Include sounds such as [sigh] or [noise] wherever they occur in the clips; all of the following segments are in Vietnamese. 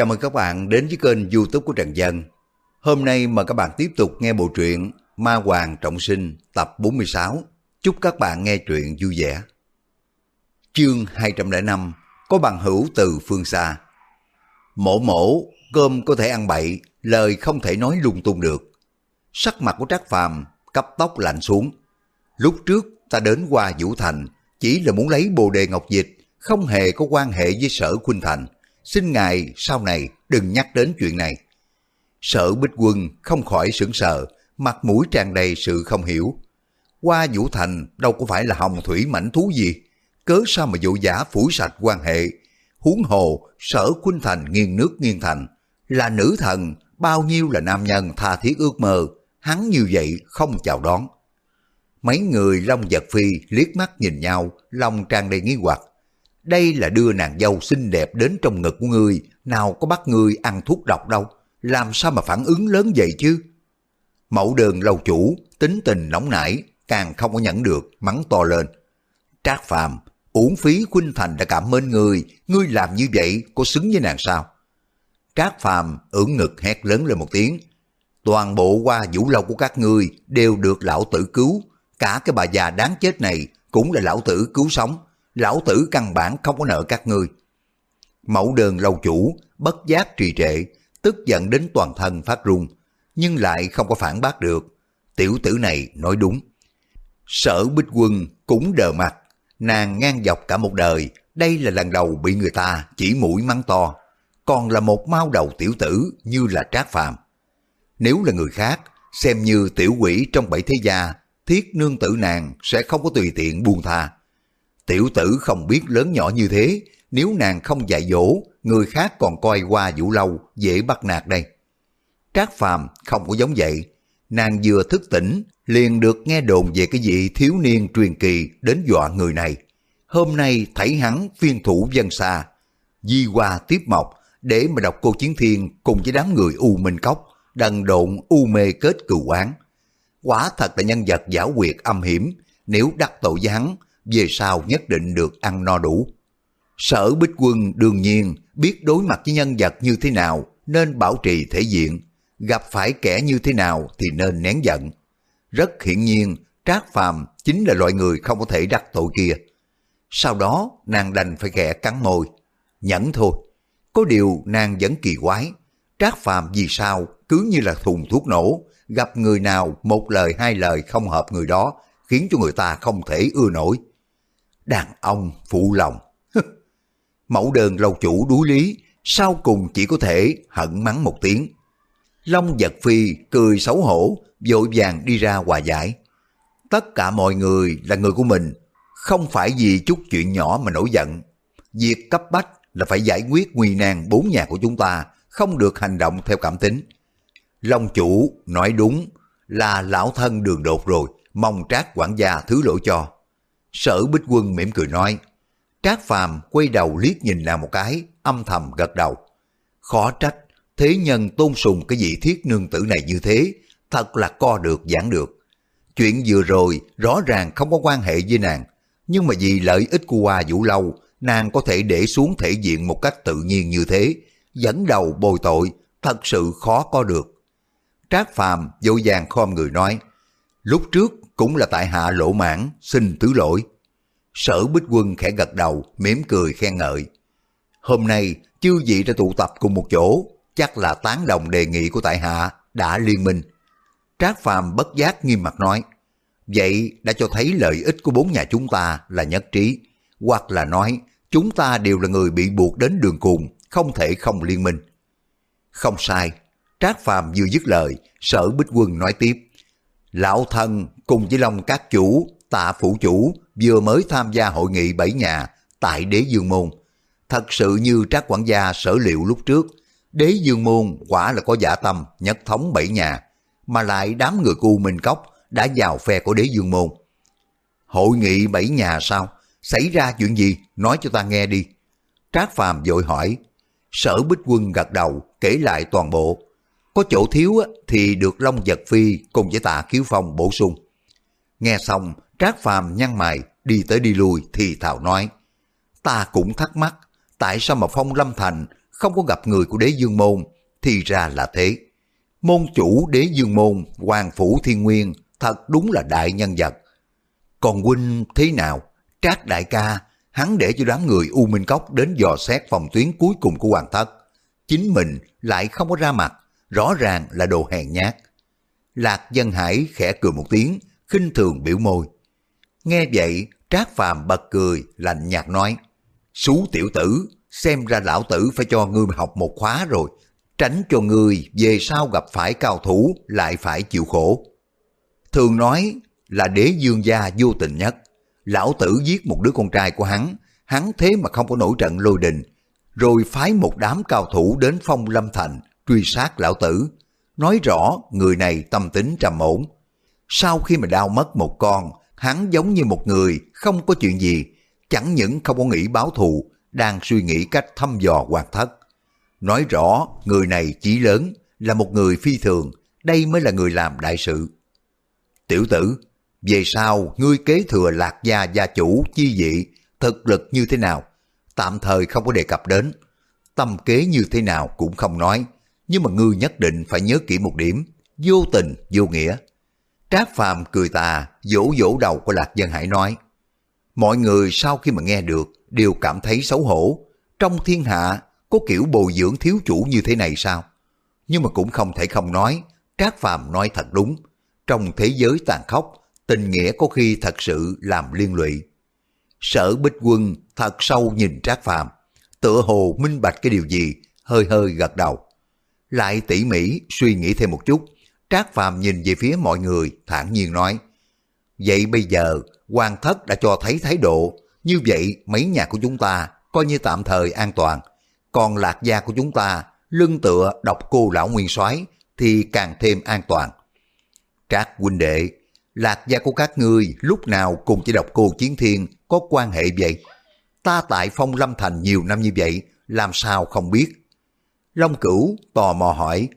Chào mừng các bạn đến với kênh youtube của Trần Dân. Hôm nay mời các bạn tiếp tục nghe bộ truyện Ma Hoàng Trọng Sinh tập 46. Chúc các bạn nghe truyện vui vẻ. Chương 205 Có bằng hữu từ phương xa Mổ mổ, cơm có thể ăn bậy, lời không thể nói lung tung được. Sắc mặt của Trác Phàm cấp tóc lạnh xuống. Lúc trước ta đến qua Vũ Thành chỉ là muốn lấy bồ đề ngọc dịch, không hề có quan hệ với sở Khuynh Thành. Xin ngài sau này đừng nhắc đến chuyện này. Sở Bích Quân không khỏi sững sờ, mặt mũi tràn đầy sự không hiểu. Qua Vũ Thành đâu có phải là hồng thủy mảnh thú gì, cớ sao mà dụ giả phủi sạch quan hệ. Huống hồ, sở Khuynh Thành nghiêng nước nghiêng thành, là nữ thần, bao nhiêu là nam nhân tha thiết ước mơ, hắn như vậy không chào đón. Mấy người Long Giật Phi liếc mắt nhìn nhau, lòng tràn đầy nghi hoặc. Đây là đưa nàng dâu xinh đẹp đến trong ngực của ngươi, nào có bắt ngươi ăn thuốc độc đâu, làm sao mà phản ứng lớn vậy chứ? Mẫu đơn lâu chủ, tính tình nóng nảy, càng không có nhẫn được, mắng to lên. Trác Phàm, uổng phí Khuynh Thành đã cảm ơn ngươi, ngươi làm như vậy có xứng với nàng sao? Trác Phàm ưỡn ngực hét lớn lên một tiếng. Toàn bộ qua vũ lâu của các ngươi đều được lão tử cứu, cả cái bà già đáng chết này cũng là lão tử cứu sống, lão tử căn bản không có nợ các ngươi. Mẫu đơn lâu chủ, bất giác trì trệ, tức giận đến toàn thân phát run, nhưng lại không có phản bác được. Tiểu tử này nói đúng. Sở Bích Quân cũng đờ mặt, nàng ngang dọc cả một đời, đây là lần đầu bị người ta chỉ mũi mắng to, còn là một mau đầu tiểu tử như là trác phàm. Nếu là người khác, xem như tiểu quỷ trong bảy thế gia, thiết nương tử nàng sẽ không có tùy tiện buông tha. Tiểu tử không biết lớn nhỏ như thế, nếu nàng không dạy dỗ, người khác còn coi qua vũ lâu, dễ bắt nạt đây. Trác Phàm không có giống vậy, nàng vừa thức tỉnh, liền được nghe đồn về cái vị thiếu niên truyền kỳ đến dọa người này. Hôm nay thấy hắn phiên thủ dân xa, di qua tiếp mọc, để mà đọc cô Chiến Thiên cùng với đám người U Minh Cốc, đần độn u mê kết cừu quán. Quả thật là nhân vật giả quyệt âm hiểm, nếu đắc tội với hắn, về sau nhất định được ăn no đủ. Sở Bích Quân đương nhiên biết đối mặt với nhân vật như thế nào nên bảo trì thể diện, gặp phải kẻ như thế nào thì nên nén giận. Rất hiển nhiên, Trác Phàm chính là loại người không có thể đắc tội kia. Sau đó, nàng đành phải khẽ cắn môi. Nhẫn thôi. Có điều nàng vẫn kỳ quái. Trác Phàm vì sao cứ như là thùng thuốc nổ, gặp người nào một lời hai lời không hợp người đó, khiến cho người ta không thể ưa nổi. Đàn ông phụ lòng. [laughs] Mẫu đơn lâu chủ đuối lý, sau cùng chỉ có thể hận mắng một tiếng. Long giật phi cười xấu hổ, vội vàng đi ra hòa giải. Tất cả mọi người là người của mình, không phải vì chút chuyện nhỏ mà nổi giận. Việc cấp bách là phải giải quyết nguy nan bốn nhà của chúng ta, không được hành động theo cảm tính. Long chủ nói đúng là lão thân đường đột rồi, mong trác quản gia thứ lỗi cho. Sở Bích Quân mỉm cười nói, Trác Phàm quay đầu liếc nhìn nàng một cái, âm thầm gật đầu. Khó trách, thế nhân tôn sùng cái vị thiết nương tử này như thế, thật là co được giảng được. Chuyện vừa rồi rõ ràng không có quan hệ với nàng, nhưng mà vì lợi ích của Hoa Vũ Lâu, nàng có thể để xuống thể diện một cách tự nhiên như thế, dẫn đầu bồi tội, thật sự khó có được. Trác Phàm dội vàng khom người nói, lúc trước cũng là tại hạ lộ mãn, xin thứ lỗi. Sở Bích Quân khẽ gật đầu, mỉm cười khen ngợi. Hôm nay, chư vị đã tụ tập cùng một chỗ, chắc là tán đồng đề nghị của tại hạ đã liên minh. Trác Phàm bất giác nghiêm mặt nói, vậy đã cho thấy lợi ích của bốn nhà chúng ta là nhất trí, hoặc là nói chúng ta đều là người bị buộc đến đường cùng, không thể không liên minh. Không sai, Trác Phàm vừa dứt lời, sở Bích Quân nói tiếp, Lão thân cùng với Long các chủ, tạ phủ chủ vừa mới tham gia hội nghị bảy nhà tại đế dương môn. Thật sự như trác quản gia sở liệu lúc trước, đế dương môn quả là có giả tâm nhất thống bảy nhà, mà lại đám người cu Minh Cốc đã vào phe của đế dương môn. Hội nghị bảy nhà sao? Xảy ra chuyện gì? Nói cho ta nghe đi. Trác Phàm vội hỏi. Sở Bích Quân gật đầu, kể lại toàn bộ. Có chỗ thiếu thì được Long Giật Phi cùng với tạ Kiếu Phong bổ sung. Nghe xong, Trác Phàm nhăn mày, đi tới đi lui thì thào nói. Ta cũng thắc mắc, tại sao mà Phong Lâm Thành không có gặp người của đế dương môn, thì ra là thế. Môn chủ đế dương môn, Hoàng Phủ Thiên Nguyên, thật đúng là đại nhân vật. Còn huynh thế nào? Trác đại ca, hắn để cho đám người U Minh Cốc đến dò xét phòng tuyến cuối cùng của Hoàng Thất. Chính mình lại không có ra mặt, rõ ràng là đồ hèn nhát. Lạc Dân Hải khẽ cười một tiếng, khinh thường biểu môi. Nghe vậy, Trác Phàm bật cười, lạnh nhạt nói, Xú tiểu tử, xem ra lão tử phải cho ngươi học một khóa rồi, tránh cho ngươi về sau gặp phải cao thủ lại phải chịu khổ. Thường nói là đế dương gia vô tình nhất, lão tử giết một đứa con trai của hắn, hắn thế mà không có nổi trận lôi đình, rồi phái một đám cao thủ đến phong lâm thành truy sát lão tử. Nói rõ người này tâm tính trầm ổn. Sau khi mà đau mất một con, hắn giống như một người không có chuyện gì, chẳng những không có nghĩ báo thù, đang suy nghĩ cách thăm dò hoàn thất. Nói rõ người này chỉ lớn, là một người phi thường, đây mới là người làm đại sự. Tiểu tử, về sau ngươi kế thừa lạc gia gia chủ chi dị, thực lực như thế nào? Tạm thời không có đề cập đến. Tâm kế như thế nào cũng không nói, nhưng mà ngươi nhất định phải nhớ kỹ một điểm, vô tình, vô nghĩa. Trác Phàm cười tà, vỗ vỗ đầu của Lạc Dân Hải nói, Mọi người sau khi mà nghe được đều cảm thấy xấu hổ. Trong thiên hạ có kiểu bồi dưỡng thiếu chủ như thế này sao? Nhưng mà cũng không thể không nói, Trác Phàm nói thật đúng. Trong thế giới tàn khốc, tình nghĩa có khi thật sự làm liên lụy. Sở Bích Quân thật sâu nhìn Trác Phàm, tựa hồ minh bạch cái điều gì, hơi hơi gật đầu. Lại tỉ mỉ suy nghĩ thêm một chút, Trác Phàm nhìn về phía mọi người, thản nhiên nói, Vậy bây giờ, Quan Thất đã cho thấy thái độ, như vậy mấy nhà của chúng ta coi như tạm thời an toàn. Còn lạc gia của chúng ta, lưng tựa độc cô lão nguyên soái thì càng thêm an toàn. Trác huynh đệ, lạc gia của các ngươi lúc nào cùng chỉ độc cô chiến thiên có quan hệ vậy? Ta tại phong lâm thành nhiều năm như vậy, làm sao không biết? Long cửu tò mò hỏi,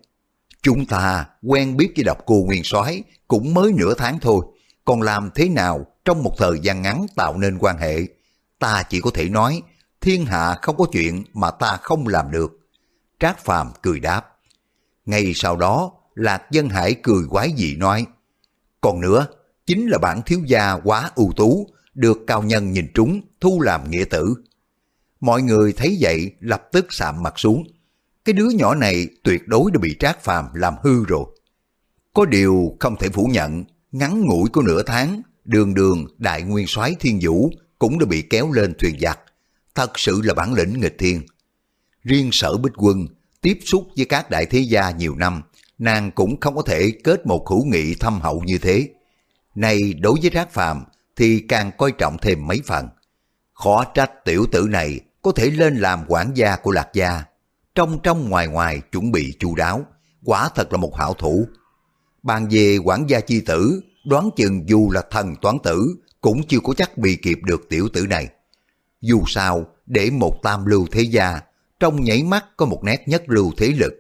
chúng ta quen biết với độc cô nguyên soái cũng mới nửa tháng thôi, còn làm thế nào trong một thời gian ngắn tạo nên quan hệ? Ta chỉ có thể nói, thiên hạ không có chuyện mà ta không làm được. Trác Phàm cười đáp. Ngay sau đó, Lạc Dân Hải cười quái dị nói, còn nữa, chính là bản thiếu gia quá ưu tú, được cao nhân nhìn trúng, thu làm nghĩa tử. Mọi người thấy vậy lập tức sạm mặt xuống. Cái đứa nhỏ này tuyệt đối đã bị Trác Phàm làm hư rồi. Có điều không thể phủ nhận, ngắn ngủi của nửa tháng, đường đường đại nguyên soái thiên vũ cũng đã bị kéo lên thuyền giặc. Thật sự là bản lĩnh nghịch thiên. Riêng sở bích quân, tiếp xúc với các đại thế gia nhiều năm, nàng cũng không có thể kết một hữu nghị thâm hậu như thế. Này đối với Trác Phàm thì càng coi trọng thêm mấy phần. Khó trách tiểu tử này có thể lên làm quản gia của Lạc Gia. Trong trong ngoài ngoài chuẩn bị chu đáo, quả thật là một hảo thủ. Bàn về quản gia chi tử, đoán chừng dù là thần toán tử cũng chưa có chắc bị kịp được tiểu tử này. Dù sao, để một tam lưu thế gia, trong nhảy mắt có một nét nhất lưu thế lực,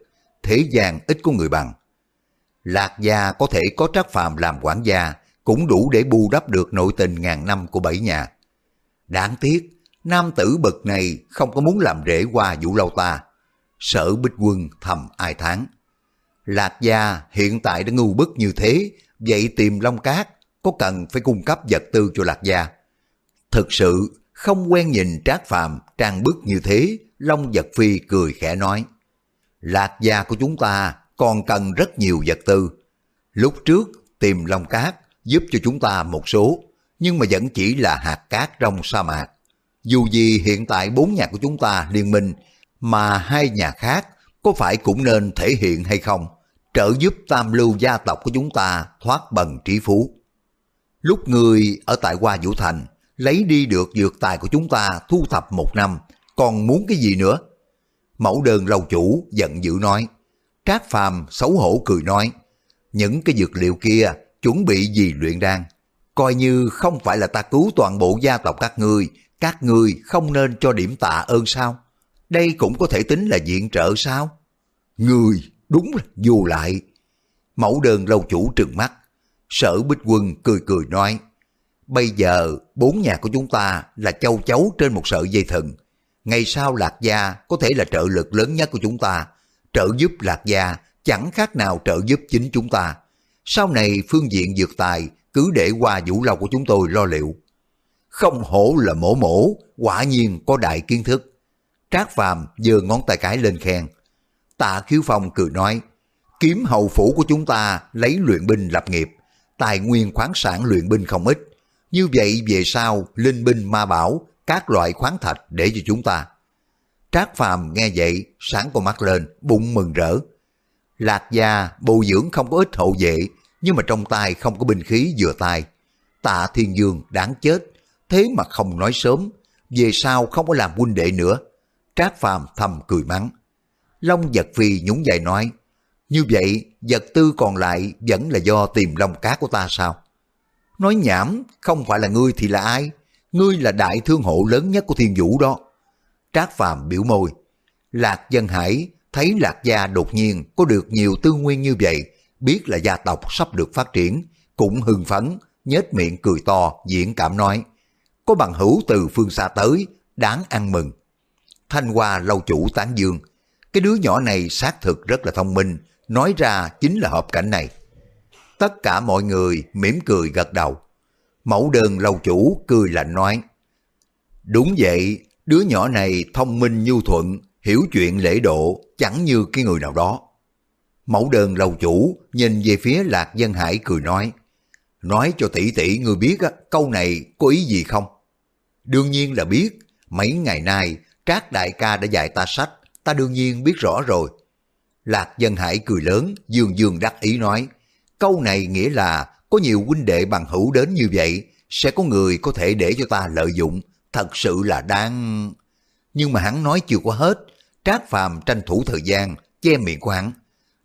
thế gian ít có người bằng. Lạc gia có thể có trác phàm làm quản gia, cũng đủ để bù đắp được nội tình ngàn năm của bảy nhà. Đáng tiếc, nam tử bậc này không có muốn làm rễ qua vũ lâu ta. Sở bích quân thầm ai tháng. Lạc gia hiện tại đã ngu bức như thế, vậy tìm Long Cát có cần phải cung cấp vật tư cho Lạc gia. Thực sự không quen nhìn Trác Phàm trang bức như thế, Long Vật Phi cười khẽ nói. Lạc gia của chúng ta còn cần rất nhiều vật tư. Lúc trước tìm Long Cát giúp cho chúng ta một số, nhưng mà vẫn chỉ là hạt cát trong sa mạc. Dù gì hiện tại bốn nhà của chúng ta liên minh, mà hai nhà khác có phải cũng nên thể hiện hay không, trợ giúp tam lưu gia tộc của chúng ta thoát bần trí phú. Lúc người ở tại Hoa Vũ Thành lấy đi được dược tài của chúng ta thu thập một năm, còn muốn cái gì nữa? Mẫu đơn lầu chủ giận dữ nói. Trác Phàm xấu hổ cười nói, những cái dược liệu kia chuẩn bị gì luyện đan, coi như không phải là ta cứu toàn bộ gia tộc các ngươi, các ngươi không nên cho điểm tạ ơn sao? Đây cũng có thể tính là diện trợ sao? người đúng là vô lại. Mẫu đơn lâu chủ trừng mắt, sở bích quân cười cười nói, bây giờ bốn nhà của chúng ta là châu chấu trên một sợi dây thừng, Ngày sau Lạc Gia có thể là trợ lực lớn nhất của chúng ta. Trợ giúp Lạc Gia chẳng khác nào trợ giúp chính chúng ta. Sau này phương diện dược tài cứ để qua vũ lâu của chúng tôi lo liệu. Không hổ là mổ mổ, quả nhiên có đại kiến thức. Trác Phàm giơ ngón tay cái lên khen. Tạ Khiếu Phong cười nói, kiếm hậu phủ của chúng ta lấy luyện binh lập nghiệp, tài nguyên khoáng sản luyện binh không ít. Như vậy về sau, linh binh ma bảo, các loại khoáng thạch để cho chúng ta. Trác Phàm nghe vậy, sáng con mắt lên, bụng mừng rỡ. Lạc gia bồi dưỡng không có ít hậu vệ, nhưng mà trong tay không có binh khí vừa tay. Tạ Thiên Dương đáng chết, thế mà không nói sớm, về sau không có làm huynh đệ nữa. Trác Phàm thầm cười mắng. Long Giật Phi nhún vai nói, như vậy vật tư còn lại vẫn là do tìm long Cá của ta sao? Nói nhảm, không phải là ngươi thì là ai? Ngươi là đại thương hộ lớn nhất của thiên vũ đó. Trác Phàm biểu môi. Lạc Dân Hải thấy Lạc Gia đột nhiên có được nhiều tư nguyên như vậy, biết là gia tộc sắp được phát triển, cũng hưng phấn, nhếch miệng cười to, diễn cảm nói. Có bằng hữu từ phương xa tới, đáng ăn mừng. Thanh Hoa lâu chủ tán dương, cái đứa nhỏ này xác thực rất là thông minh, nói ra chính là hợp cảnh này. Tất cả mọi người mỉm cười gật đầu. Mẫu đơn lâu chủ cười lạnh nói, Đúng vậy, đứa nhỏ này thông minh nhu thuận, hiểu chuyện lễ độ, chẳng như cái người nào đó. Mẫu đơn lâu chủ nhìn về phía Lạc Dân Hải cười nói, Nói cho tỷ tỷ người biết á, câu này có ý gì không? Đương nhiên là biết, mấy ngày nay Trác đại ca đã dạy ta sách, ta đương nhiên biết rõ rồi. Lạc Dân Hải cười lớn, dương dương đắc ý nói, câu này nghĩa là có nhiều huynh đệ bằng hữu đến như vậy, sẽ có người có thể để cho ta lợi dụng, thật sự là đang... Nhưng mà hắn nói chưa có hết, Trác Phàm tranh thủ thời gian, che miệng của hắn.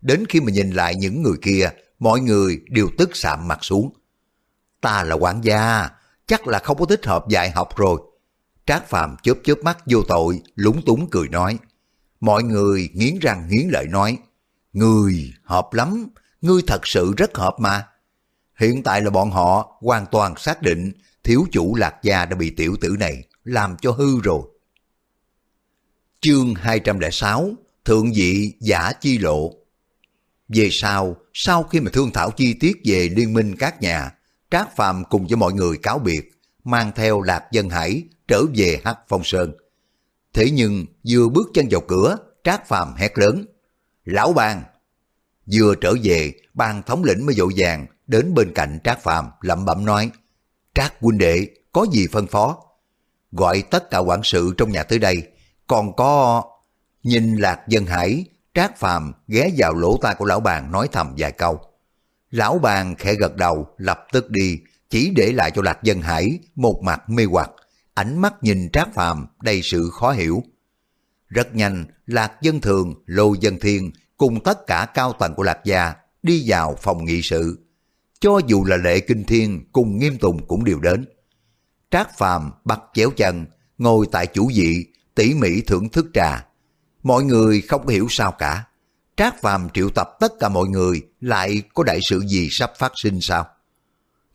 Đến khi mà nhìn lại những người kia, mọi người đều tức sạm mặt xuống. Ta là quản gia, chắc là không có thích hợp dạy học rồi. Trác Phàm chớp chớp mắt vô tội, lúng túng cười nói. Mọi người nghiến răng nghiến lợi nói. Người hợp lắm, ngươi thật sự rất hợp mà. Hiện tại là bọn họ hoàn toàn xác định thiếu chủ lạc gia đã bị tiểu tử này làm cho hư rồi. Chương 206 Thượng vị giả chi lộ Về sau, sau khi mà thương thảo chi tiết về liên minh các nhà, Trác Phàm cùng với mọi người cáo biệt, mang theo Lạc Dân Hải trở về Hắc Phong Sơn. Thế nhưng vừa bước chân vào cửa, Trác Phàm hét lớn, Lão bàn! Vừa trở về, ban thống lĩnh mới dội vàng đến bên cạnh Trác Phàm lẩm bẩm nói, Trác huynh đệ, có gì phân phó? Gọi tất cả quản sự trong nhà tới đây, còn có... Nhìn Lạc Dân Hải, Trác Phàm ghé vào lỗ tai của lão bàn nói thầm vài câu. Lão bàn khẽ gật đầu, lập tức đi, chỉ để lại cho Lạc Dân Hải một mặt mê hoặc, ánh mắt nhìn Trác Phàm đầy sự khó hiểu. Rất nhanh, Lạc Dân Thường, Lô Dân Thiên cùng tất cả cao tầng của Lạc Gia đi vào phòng nghị sự. Cho dù là lệ kinh thiên cùng nghiêm tùng cũng đều đến. Trác Phàm bắt chéo chân, ngồi tại chủ vị, tỉ mỉ thưởng thức trà. Mọi người không hiểu sao cả. Trác Phàm triệu tập tất cả mọi người lại có đại sự gì sắp phát sinh sao?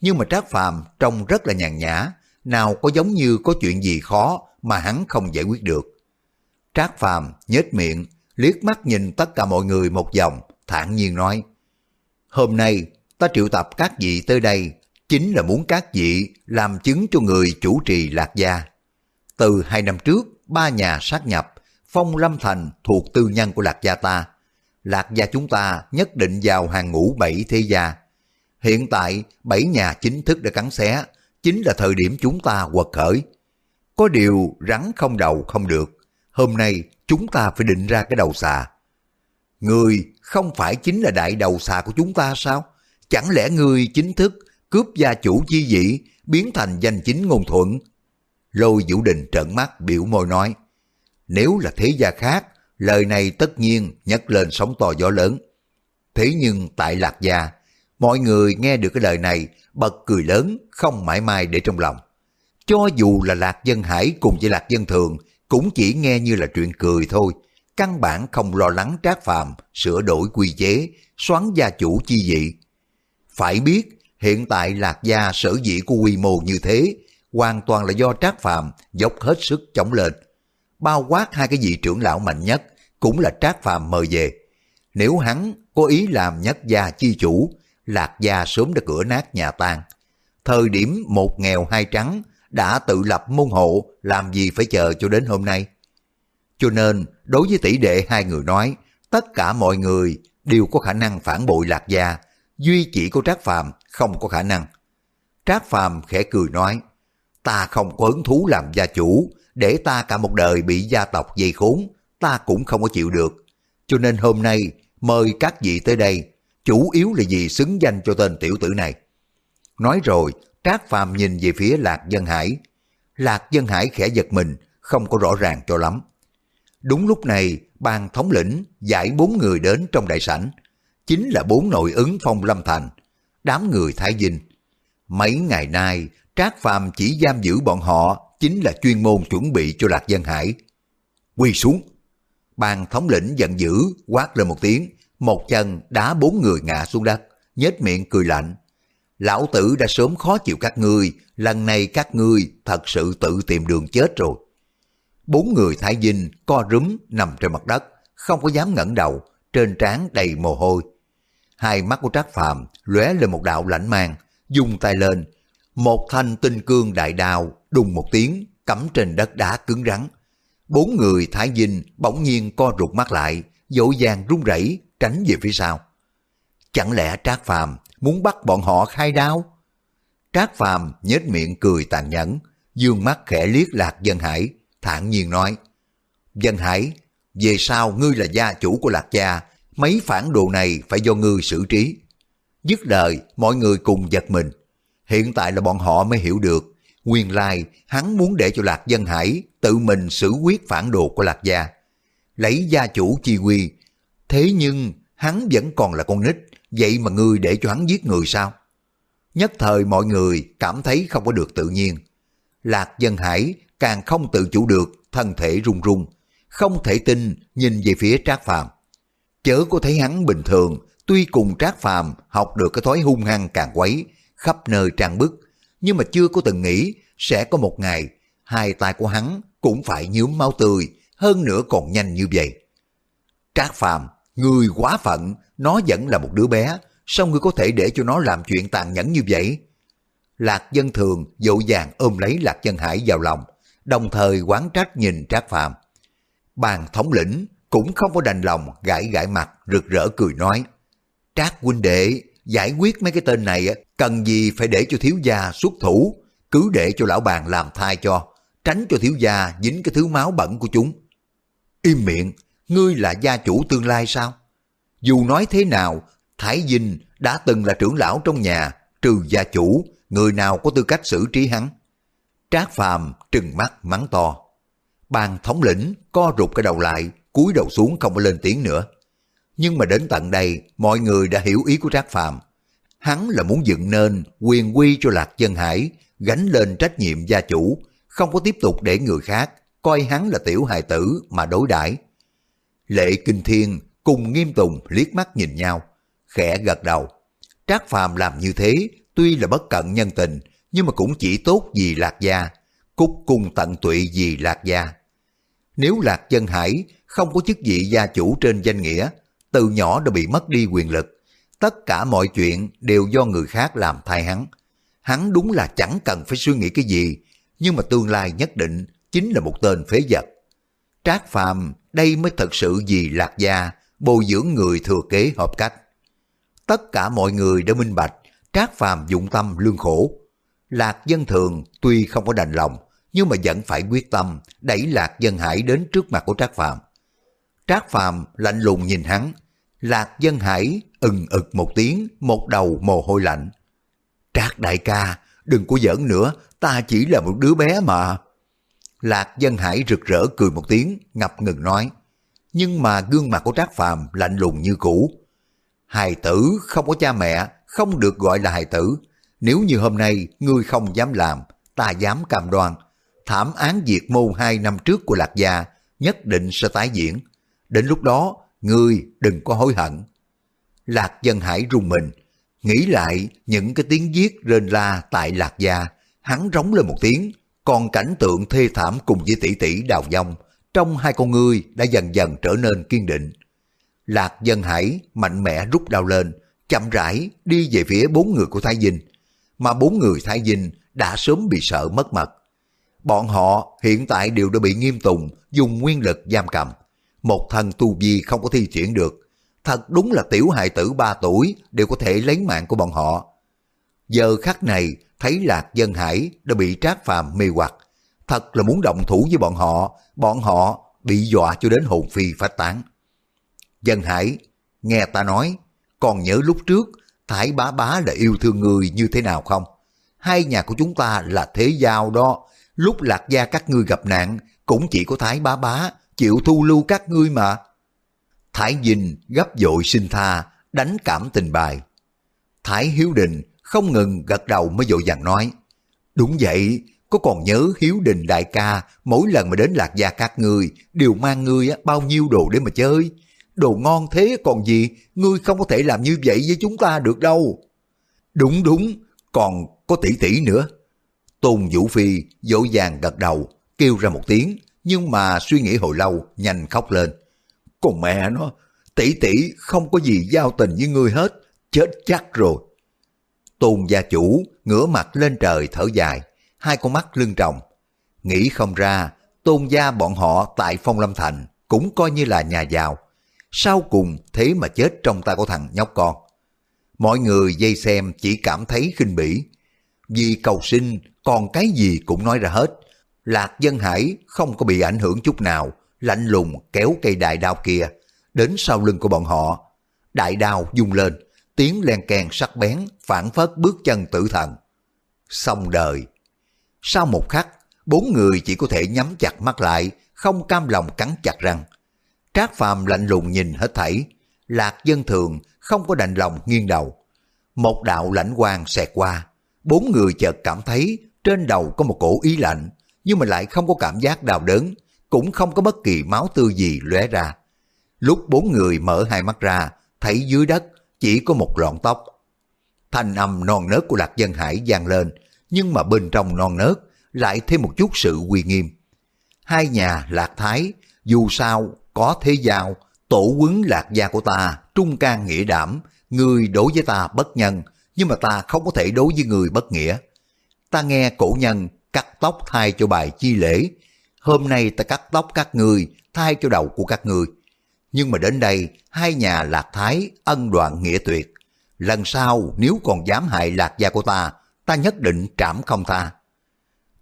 Nhưng mà Trác Phàm trông rất là nhàn nhã, nào có giống như có chuyện gì khó mà hắn không giải quyết được. Trác Phàm nhếch miệng, liếc mắt nhìn tất cả mọi người một vòng, thản nhiên nói, Hôm nay ta triệu tập các vị tới đây, chính là muốn các vị làm chứng cho người chủ trì lạc gia. Từ hai năm trước, ba nhà sát nhập, Phong Lâm Thành thuộc tư nhân của lạc gia ta. Lạc gia chúng ta nhất định vào hàng ngũ bảy thế gia. Hiện tại, bảy nhà chính thức đã cắn xé, chính là thời điểm chúng ta quật khởi. Có điều rắn không đầu không được, hôm nay chúng ta phải định ra cái đầu xà. Người không phải chính là đại đầu xà của chúng ta sao? Chẳng lẽ người chính thức cướp gia chủ chi dị, biến thành danh chính ngôn thuận? Lôi Vũ Đình trợn mắt biểu môi nói, nếu là thế gia khác, lời này tất nhiên nhấc lên sóng to gió lớn. Thế nhưng tại Lạc Gia, mọi người nghe được cái lời này bật cười lớn, không mãi mai để trong lòng. Cho dù là Lạc Dân Hải cùng với Lạc Dân Thường cũng chỉ nghe như là chuyện cười thôi, căn bản không lo lắng trác phàm, sửa đổi quy chế, xoắn gia chủ chi dị. Phải biết, hiện tại Lạc Gia sở dĩ của quy mô như thế, hoàn toàn là do trác phàm dốc hết sức chống lên. bao quát hai cái vị trưởng lão mạnh nhất, cũng là Trác Phàm mời về. Nếu hắn có ý làm nhất gia chi chủ, Lạc gia sớm đã cửa nát nhà tan. Thời điểm một nghèo hai trắng đã tự lập môn hộ, làm gì phải chờ cho đến hôm nay. Cho nên, đối với tỷ đệ hai người nói, tất cả mọi người đều có khả năng phản bội Lạc gia, duy chỉ có Trác Phàm không có khả năng. Trác Phàm khẽ cười nói, ta không có hứng thú làm gia chủ, để ta cả một đời bị gia tộc dây khốn, ta cũng không có chịu được. Cho nên hôm nay mời các vị tới đây, chủ yếu là vì xứng danh cho tên tiểu tử này. Nói rồi, Trác Phàm nhìn về phía Lạc Dân Hải. Lạc Dân Hải khẽ giật mình, không có rõ ràng cho lắm. Đúng lúc này, ban thống lĩnh giải bốn người đến trong đại sảnh. Chính là bốn nội ứng phong lâm thành, đám người Thái Dinh. Mấy ngày nay, Trác Phàm chỉ giam giữ bọn họ chính là chuyên môn chuẩn bị cho Lạc Dân Hải. Quy xuống. Ban thống lĩnh giận dữ, quát lên một tiếng, một chân đá bốn người ngã xuống đất, nhếch miệng cười lạnh. Lão tử đã sớm khó chịu các ngươi, lần này các ngươi thật sự tự tìm đường chết rồi. Bốn người thái dinh co rúm nằm trên mặt đất, không có dám ngẩng đầu, trên trán đầy mồ hôi. Hai mắt của Trác Phàm lóe lên một đạo lãnh mang, dùng tay lên, một thanh tinh cương đại đao đùng một tiếng cắm trên đất đá cứng rắn. Bốn người thái dinh bỗng nhiên co rụt mắt lại, dỗ dàng run rẩy tránh về phía sau. Chẳng lẽ Trác Phàm muốn bắt bọn họ khai đao? Trác Phàm nhếch miệng cười tàn nhẫn, dương mắt khẽ liếc Lạc Dân Hải, thản nhiên nói, Dân Hải, về sau ngươi là gia chủ của Lạc Gia, mấy phản đồ này phải do ngươi xử trí. Dứt lời, mọi người cùng giật mình. Hiện tại là bọn họ mới hiểu được, nguyên lai hắn muốn để cho Lạc Dân Hải tự mình xử quyết phản đồ của Lạc Gia. Lấy gia chủ chi quy, thế nhưng hắn vẫn còn là con nít, vậy mà ngươi để cho hắn giết người sao? Nhất thời mọi người cảm thấy không có được tự nhiên. Lạc Dân Hải càng không tự chủ được, thân thể run run, không thể tin nhìn về phía Trác Phàm. Chớ có thấy hắn bình thường, tuy cùng Trác Phàm học được cái thói hung hăng càng quấy, khắp nơi trang bức, nhưng mà chưa có từng nghĩ sẽ có một ngày hai tay của hắn cũng phải nhuốm máu tươi, hơn nữa còn nhanh như vậy. Trác Phàm, người quá phận, nó vẫn là một đứa bé, sao ngươi có thể để cho nó làm chuyện tàn nhẫn như vậy? Lạc dân thường dỗ dàng ôm lấy Lạc dân hải vào lòng, đồng thời quán trách nhìn Trác Phàm. Bàn thống lĩnh cũng không có đành lòng gãi gãi mặt rực rỡ cười nói Trác huynh đệ giải quyết mấy cái tên này cần gì phải để cho thiếu gia xuất thủ cứ để cho lão bàn làm thai cho tránh cho thiếu gia dính cái thứ máu bẩn của chúng im miệng ngươi là gia chủ tương lai sao dù nói thế nào Thái Dinh đã từng là trưởng lão trong nhà trừ gia chủ người nào có tư cách xử trí hắn Trác Phàm trừng mắt mắng to. Bàn thống lĩnh co rụt cái đầu lại, cúi đầu xuống không có lên tiếng nữa. Nhưng mà đến tận đây, mọi người đã hiểu ý của Trác Phàm. Hắn là muốn dựng nên quyền quy cho Lạc Dân Hải, gánh lên trách nhiệm gia chủ, không có tiếp tục để người khác coi hắn là tiểu hài tử mà đối đãi. Lệ Kinh Thiên cùng Nghiêm Tùng liếc mắt nhìn nhau, khẽ gật đầu. Trác Phàm làm như thế tuy là bất cận nhân tình, nhưng mà cũng chỉ tốt vì Lạc Gia, cúc cung tận tụy vì Lạc Gia. Nếu Lạc Dân Hải không có chức vị gia chủ trên danh nghĩa, từ nhỏ đã bị mất đi quyền lực, tất cả mọi chuyện đều do người khác làm thay hắn. Hắn đúng là chẳng cần phải suy nghĩ cái gì, nhưng mà tương lai nhất định chính là một tên phế vật. Trác Phàm đây mới thật sự vì Lạc Gia bồi dưỡng người thừa kế hợp cách. Tất cả mọi người đã minh bạch Trác Phàm dụng tâm lương khổ, Lạc Dân Thường tuy không có đành lòng, nhưng mà vẫn phải quyết tâm đẩy Lạc Dân Hải đến trước mặt của Trác Phàm. Trác Phàm lạnh lùng nhìn hắn, Lạc Dân Hải ừng ực một tiếng, một đầu mồ hôi lạnh. Trác đại ca, đừng có giỡn nữa, ta chỉ là một đứa bé mà. Lạc Dân Hải rực rỡ cười một tiếng, ngập ngừng nói. Nhưng mà gương mặt của Trác Phàm lạnh lùng như cũ. Hài tử không có cha mẹ, không được gọi là hài tử, nếu như hôm nay ngươi không dám làm, ta dám cam đoan. Thảm án diệt môn hai năm trước của Lạc Gia nhất định sẽ tái diễn. Đến lúc đó, ngươi đừng có hối hận. Lạc dân hải rung mình, nghĩ lại những cái tiếng giết rên la tại Lạc Gia, hắn rống lên một tiếng, còn cảnh tượng thê thảm cùng với tỷ tỷ đào dông trong hai con ngươi đã dần dần trở nên kiên định. Lạc Dân Hải mạnh mẽ rút đao lên, chậm rãi đi về phía bốn người của Thái Dinh, mà bốn người Thái Dinh đã sớm bị sợ mất mật. Bọn họ hiện tại đều đã bị nghiêm tùng dùng nguyên lực giam cầm. Một thần tu vi không có thi triển được. Thật đúng là tiểu hài tử ba tuổi đều có thể lấy mạng của bọn họ. Giờ khắc này thấy Lạc Dân Hải đã bị Trác Phàm mê hoặc. Thật là muốn động thủ với bọn họ, bọn họ bị dọa cho đến hồn phi phách tán. Dân Hải, nghe ta nói, còn nhớ lúc trước Thái bá bá là yêu thương người như thế nào không? Hai nhà của chúng ta là thế giao đó, lúc lạc gia các ngươi gặp nạn, cũng chỉ có Thái bá bá chịu thu lưu các ngươi mà. Thái Dinh gấp dội xin tha, đánh cảm tình bài. Thái Hiếu Đình không ngừng gật đầu mới dội vàng nói. Đúng vậy, có còn nhớ Hiếu Đình đại ca mỗi lần mà đến lạc gia các ngươi đều mang ngươi bao nhiêu đồ để mà chơi. Đồ ngon thế còn gì, ngươi không có thể làm như vậy với chúng ta được đâu. Đúng đúng, còn có tỷ tỷ nữa. Tôn Vũ Phi dỗ dàng gật đầu, kêu ra một tiếng, nhưng mà suy nghĩ hồi lâu, nhanh khóc lên. Còn mẹ nó, tỷ tỷ không có gì giao tình với ngươi hết, chết chắc rồi. Tôn gia chủ ngửa mặt lên trời thở dài, hai con mắt lưng tròng. Nghĩ không ra, tôn gia bọn họ tại Phong Lâm Thành cũng coi như là nhà giàu. Sau cùng thế mà chết trong tay của thằng nhóc con. Mọi người dây xem chỉ cảm thấy khinh bỉ. Vì cầu sinh, còn cái gì cũng nói ra hết. Lạc Dân Hải không có bị ảnh hưởng chút nào, lạnh lùng kéo cây đại đao kia, đến sau lưng của bọn họ. Đại đao dung lên, tiếng len kèn sắc bén, phản phất bước chân tử thần. Xong đời. Sau một khắc, bốn người chỉ có thể nhắm chặt mắt lại, không cam lòng cắn chặt răng. Trác Phàm lạnh lùng nhìn hết thảy, Lạc Dân Thường không có đành lòng nghiêng đầu. Một đạo lãnh quang xẹt qua, bốn người chợt cảm thấy trên đầu có một cổ ý lạnh, nhưng mà lại không có cảm giác đau đớn, cũng không có bất kỳ máu tươi gì lóe ra. Lúc bốn người mở hai mắt ra, thấy dưới đất chỉ có một lọn tóc. Thanh âm non nớt của Lạc Dân Hải vang lên, nhưng mà bên trong non nớt lại thêm một chút sự uy nghiêm. Hai nhà Lạc Thái, dù sao có thế giao, tổ quấn Lạc gia của ta, trung can nghĩa đảm, người đối với ta bất nhân, nhưng mà ta không có thể đối với người bất nghĩa. Ta nghe cổ nhân cắt tóc thay cho bài chi lễ, hôm nay ta cắt tóc các người thay cho đầu của các người. Nhưng mà đến đây, hai nhà lạc thái ân đoạn nghĩa tuyệt. Lần sau nếu còn dám hại lạc gia của ta, ta nhất định trảm không tha.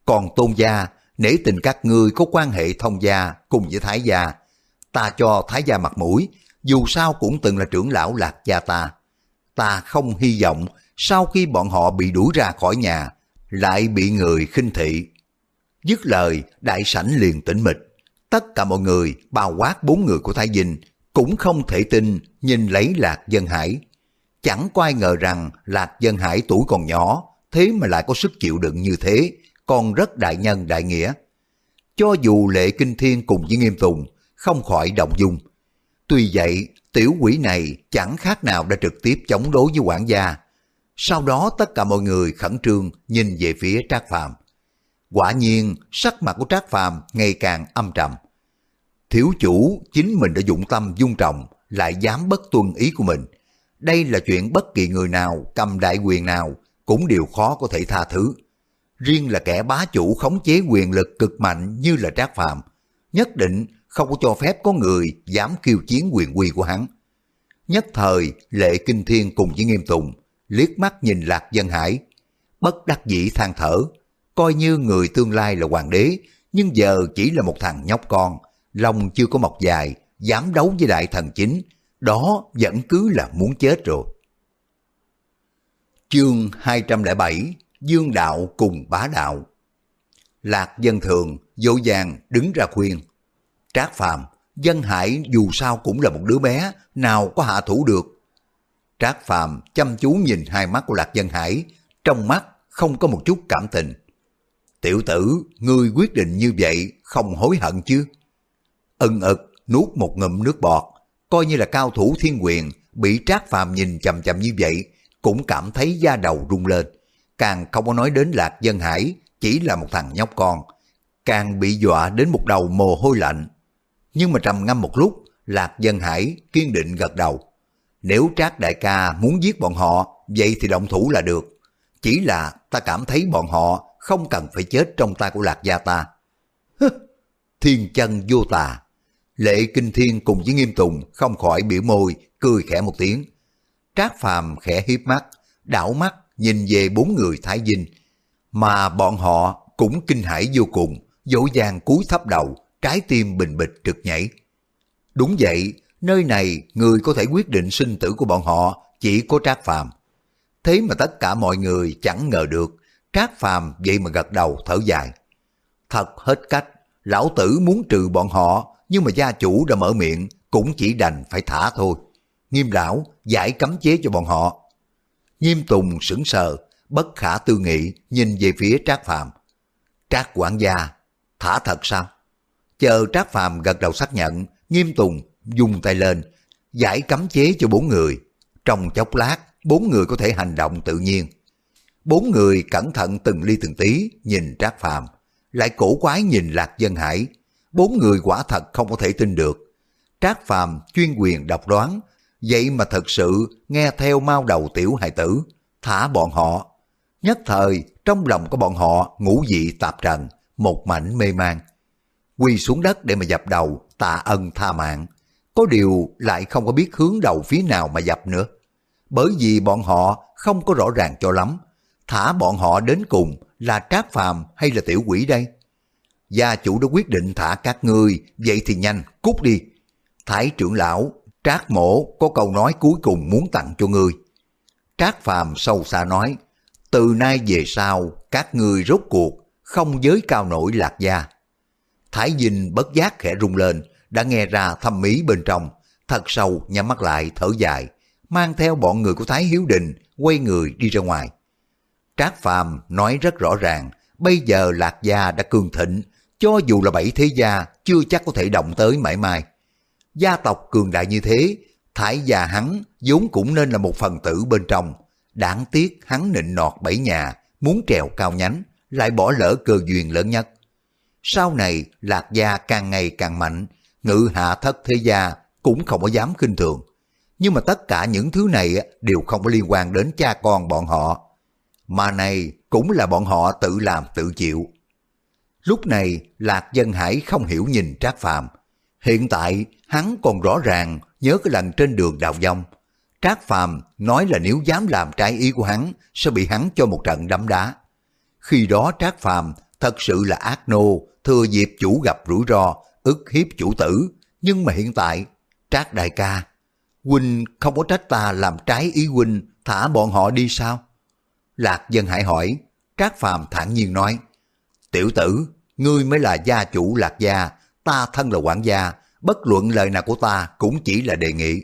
Còn tôn gia, nể tình các ngươi có quan hệ thông gia cùng với thái gia, ta cho thái gia mặt mũi, dù sao cũng từng là trưởng lão lạc gia ta. Ta không hy vọng sau khi bọn họ bị đuổi ra khỏi nhà, lại bị người khinh thị. Dứt lời, đại sảnh liền tĩnh mịch. Tất cả mọi người, bao quát bốn người của Thái Dinh, cũng không thể tin nhìn lấy Lạc Dân Hải. Chẳng có ai ngờ rằng Lạc Dân Hải tuổi còn nhỏ, thế mà lại có sức chịu đựng như thế, còn rất đại nhân đại nghĩa. Cho dù lệ kinh thiên cùng với nghiêm tùng, không khỏi động dung. Tuy vậy, tiểu quỷ này chẳng khác nào đã trực tiếp chống đối với quản gia. Sau đó tất cả mọi người khẩn trương nhìn về phía Trác Phàm. Quả nhiên, sắc mặt của Trác Phàm ngày càng âm trầm. Thiếu chủ chính mình đã dụng tâm dung trọng, lại dám bất tuân ý của mình. Đây là chuyện bất kỳ người nào, cầm đại quyền nào, cũng đều khó có thể tha thứ. Riêng là kẻ bá chủ khống chế quyền lực cực mạnh như là Trác Phàm, nhất định không có cho phép có người dám kiêu chiến quyền quy của hắn. Nhất thời, Lệ Kinh Thiên cùng với Nghiêm Tùng liếc mắt nhìn Lạc Dân Hải, bất đắc dĩ than thở, coi như người tương lai là hoàng đế, nhưng giờ chỉ là một thằng nhóc con, lòng chưa có mọc dài, dám đấu với đại thần chính, đó vẫn cứ là muốn chết rồi. Chương 207 Dương Đạo cùng Bá Đạo Lạc Dân Thường dỗ dàng đứng ra khuyên Trác Phàm, Dân Hải dù sao cũng là một đứa bé, nào có hạ thủ được. Trác Phàm chăm chú nhìn hai mắt của Lạc Dân Hải, trong mắt không có một chút cảm tình. Tiểu tử, ngươi quyết định như vậy, không hối hận chứ? Ân ực, nuốt một ngụm nước bọt, coi như là cao thủ thiên quyền, bị Trác Phàm nhìn chầm chầm như vậy, cũng cảm thấy da đầu rung lên. Càng không có nói đến Lạc Dân Hải, chỉ là một thằng nhóc con, càng bị dọa đến một đầu mồ hôi lạnh. Nhưng mà trầm ngâm một lúc, Lạc Dân Hải kiên định gật đầu. Nếu Trác đại ca muốn giết bọn họ, vậy thì động thủ là được. Chỉ là ta cảm thấy bọn họ không cần phải chết trong tay của Lạc gia ta. Thiên chân vô tà. Lệ Kinh Thiên cùng với Nghiêm Tùng không khỏi biểu môi, cười khẽ một tiếng. Trác Phàm khẽ hiếp mắt, đảo mắt nhìn về bốn người Thái Dinh, mà bọn họ cũng kinh hãi vô cùng, dỗ dàng cúi thấp đầu, trái tim bình bịch trực nhảy. Đúng vậy, nơi này người có thể quyết định sinh tử của bọn họ chỉ có Trác Phàm. Thế mà tất cả mọi người chẳng ngờ được, Trác Phàm vậy mà gật đầu thở dài. Thật hết cách, lão tử muốn trừ bọn họ, nhưng mà gia chủ đã mở miệng, cũng chỉ đành phải thả thôi. Nghiêm lão giải cấm chế cho bọn họ. Nghiêm Tùng sững sờ, bất khả tư nghị nhìn về phía Trác Phàm. Trác quản gia, thả thật sao? Chờ Trác Phàm gật đầu xác nhận, Nghiêm Tùng dùng tay lên, giải cấm chế cho bốn người. Trong chốc lát, bốn người có thể hành động tự nhiên. Bốn người cẩn thận từng ly từng tí nhìn Trác Phàm, lại cổ quái nhìn Lạc Dân Hải. Bốn người quả thật không có thể tin được. Trác Phàm chuyên quyền độc đoán, vậy mà thật sự nghe theo mau đầu tiểu hài tử, thả bọn họ. Nhất thời, trong lòng của bọn họ ngủ dị tạp trần, một mảnh mê man. Quỳ xuống đất để mà dập đầu, tạ ân tha mạng. Có điều lại không có biết hướng đầu phía nào mà dập nữa. Bởi vì bọn họ không có rõ ràng cho lắm. Thả bọn họ đến cùng là trác phàm hay là tiểu quỷ đây? Gia chủ đã quyết định thả các ngươi, vậy thì nhanh, cút đi. Thái trưởng lão, trác mổ có câu nói cuối cùng muốn tặng cho ngươi. Trác phàm sâu xa nói, từ nay về sau, các ngươi rốt cuộc, không giới cao nổi lạc gia. Thái Dinh bất giác khẽ rung lên, đã nghe ra thâm ý bên trong, thật sâu nhắm mắt lại thở dài, mang theo bọn người của Thái Hiếu Đình quay người đi ra ngoài. Trác Phàm nói rất rõ ràng, bây giờ Lạc Gia đã cường thịnh, cho dù là bảy thế gia chưa chắc có thể động tới mãi mai. Gia tộc cường đại như thế, Thái gia hắn vốn cũng nên là một phần tử bên trong. Đáng tiếc hắn nịnh nọt bảy nhà, muốn trèo cao nhánh, lại bỏ lỡ cơ duyên lớn nhất. Sau này, Lạc gia càng ngày càng mạnh, ngự hạ thất thế gia cũng không có dám khinh thường. Nhưng mà tất cả những thứ này đều không có liên quan đến cha con bọn họ. Mà này cũng là bọn họ tự làm tự chịu. Lúc này Lạc Dân Hải không hiểu nhìn Trác Phàm. Hiện tại hắn còn rõ ràng nhớ cái lần trên đường đào dông. Trác Phàm nói là nếu dám làm trái ý của hắn sẽ bị hắn cho một trận đấm đá. Khi đó Trác Phàm thật sự là ác nô, thừa dịp chủ gặp rủi ro, ức hiếp chủ tử. Nhưng mà hiện tại, Trác đại ca, Huynh không có trách ta làm trái ý Huynh, thả bọn họ đi sao? Lạc dân hải hỏi, Trác Phàm thản nhiên nói, Tiểu tử, ngươi mới là gia chủ Lạc gia, ta thân là quản gia, bất luận lời nào của ta cũng chỉ là đề nghị.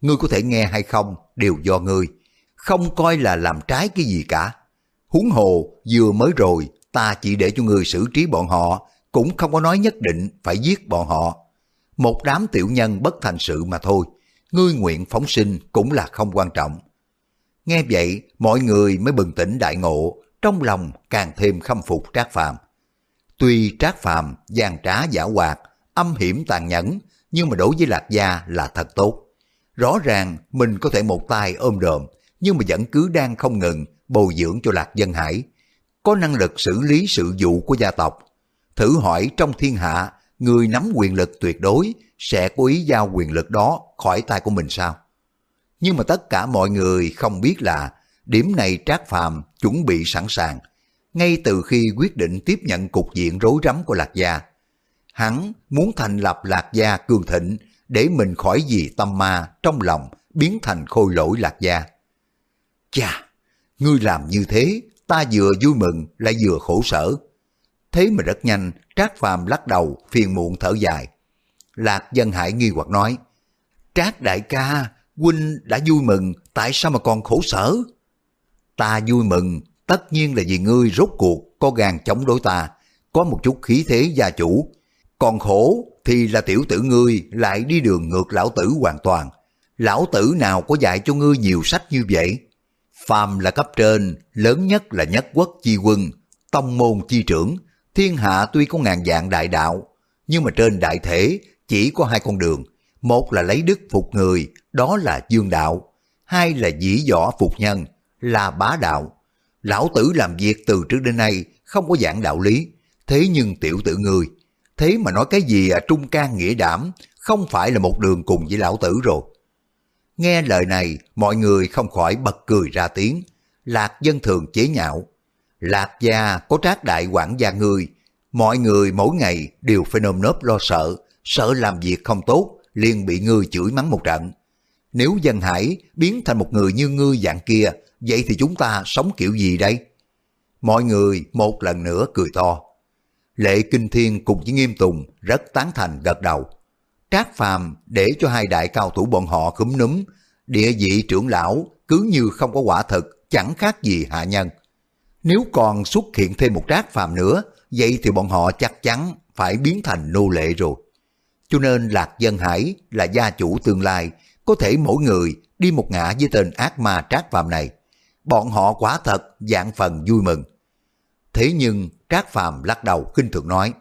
Ngươi có thể nghe hay không đều do ngươi, không coi là làm trái cái gì cả. Huống hồ vừa mới rồi ta chỉ để cho ngươi xử trí bọn họ, cũng không có nói nhất định phải giết bọn họ. Một đám tiểu nhân bất thành sự mà thôi, ngươi nguyện phóng sinh cũng là không quan trọng. Nghe vậy, mọi người mới bừng tỉnh đại ngộ, trong lòng càng thêm khâm phục Trác Phàm. Tuy Trác Phàm gian trá giả hoạt, âm hiểm tàn nhẫn, nhưng mà đối với Lạc Gia là thật tốt. Rõ ràng mình có thể một tay ôm đồm, nhưng mà vẫn cứ đang không ngừng bồi dưỡng cho Lạc Dân Hải. Có năng lực xử lý sự vụ của gia tộc. Thử hỏi trong thiên hạ, người nắm quyền lực tuyệt đối sẽ cố ý giao quyền lực đó khỏi tay của mình sao? Nhưng mà tất cả mọi người không biết là điểm này Trác Phàm chuẩn bị sẵn sàng. Ngay từ khi quyết định tiếp nhận cục diện rối rắm của Lạc Gia, hắn muốn thành lập Lạc Gia cường thịnh để mình khỏi gì tâm ma trong lòng biến thành khôi lỗi Lạc Gia. Chà, ngươi làm như thế, ta vừa vui mừng lại vừa khổ sở. Thế mà rất nhanh, Trác Phàm lắc đầu, phiền muộn thở dài. Lạc Dân Hải nghi hoặc nói, Trác đại ca, huynh đã vui mừng, tại sao mà còn khổ sở? Ta vui mừng, tất nhiên là vì ngươi rốt cuộc có gan chống đối ta, có một chút khí thế gia chủ. Còn khổ thì là tiểu tử ngươi lại đi đường ngược lão tử hoàn toàn. Lão tử nào có dạy cho ngươi nhiều sách như vậy? Phàm là cấp trên, lớn nhất là nhất quốc chi quân, tông môn chi trưởng. Thiên hạ tuy có ngàn dạng đại đạo, nhưng mà trên đại thể chỉ có hai con đường. Một là lấy đức phục người, đó là dương đạo. Hai là dĩ võ phục nhân, là bá đạo. Lão tử làm việc từ trước đến nay không có dạng đạo lý. Thế nhưng tiểu tử người, thế mà nói cái gì à trung can nghĩa đảm, không phải là một đường cùng với lão tử rồi. Nghe lời này, mọi người không khỏi bật cười ra tiếng. Lạc dân thường chế nhạo. Lạc gia có trác đại quản gia người, mọi người mỗi ngày đều phải nơm nớp lo sợ, sợ làm việc không tốt, liền bị ngươi chửi mắng một trận. Nếu dân hải biến thành một người như ngươi dạng kia, vậy thì chúng ta sống kiểu gì đây? Mọi người một lần nữa cười to. Lệ Kinh Thiên cùng với Nghiêm Tùng rất tán thành gật đầu. Trác Phàm để cho hai đại cao thủ bọn họ khúm núm, địa vị trưởng lão cứ như không có quả thực, chẳng khác gì hạ nhân. Nếu còn xuất hiện thêm một Trác Phàm nữa, vậy thì bọn họ chắc chắn phải biến thành nô lệ rồi. Cho nên Lạc Dân Hải là gia chủ tương lai, có thể mỗi người đi một ngã với tên ác ma Trác Phàm này. Bọn họ quả thật dạng phần vui mừng. Thế nhưng Trác Phàm lắc đầu khinh thường nói,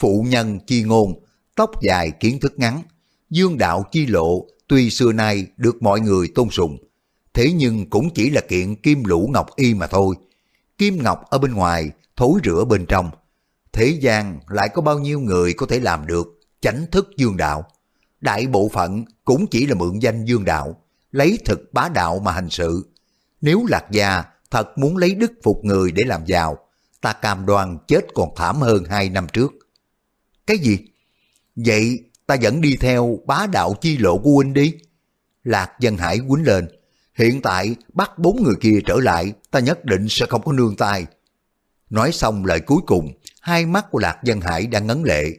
phụ nhân chi ngôn, tóc dài kiến thức ngắn, dương đạo chi lộ tuy xưa nay được mọi người tôn sùng, thế nhưng cũng chỉ là kiện kim lũ ngọc y mà thôi. Kim ngọc ở bên ngoài, thối rửa bên trong. Thế gian lại có bao nhiêu người có thể làm được chánh thức dương đạo. Đại bộ phận cũng chỉ là mượn danh dương đạo, lấy thực bá đạo mà hành sự. Nếu lạc gia thật muốn lấy đức phục người để làm giàu, ta cam đoan chết còn thảm hơn hai năm trước. Cái gì? Vậy ta vẫn đi theo bá đạo chi lộ của huynh đi. Lạc dân hải quýnh lên. Hiện tại bắt bốn người kia trở lại, ta nhất định sẽ không có nương tay. Nói xong lời cuối cùng, hai mắt của Lạc dân hải đang ngấn lệ.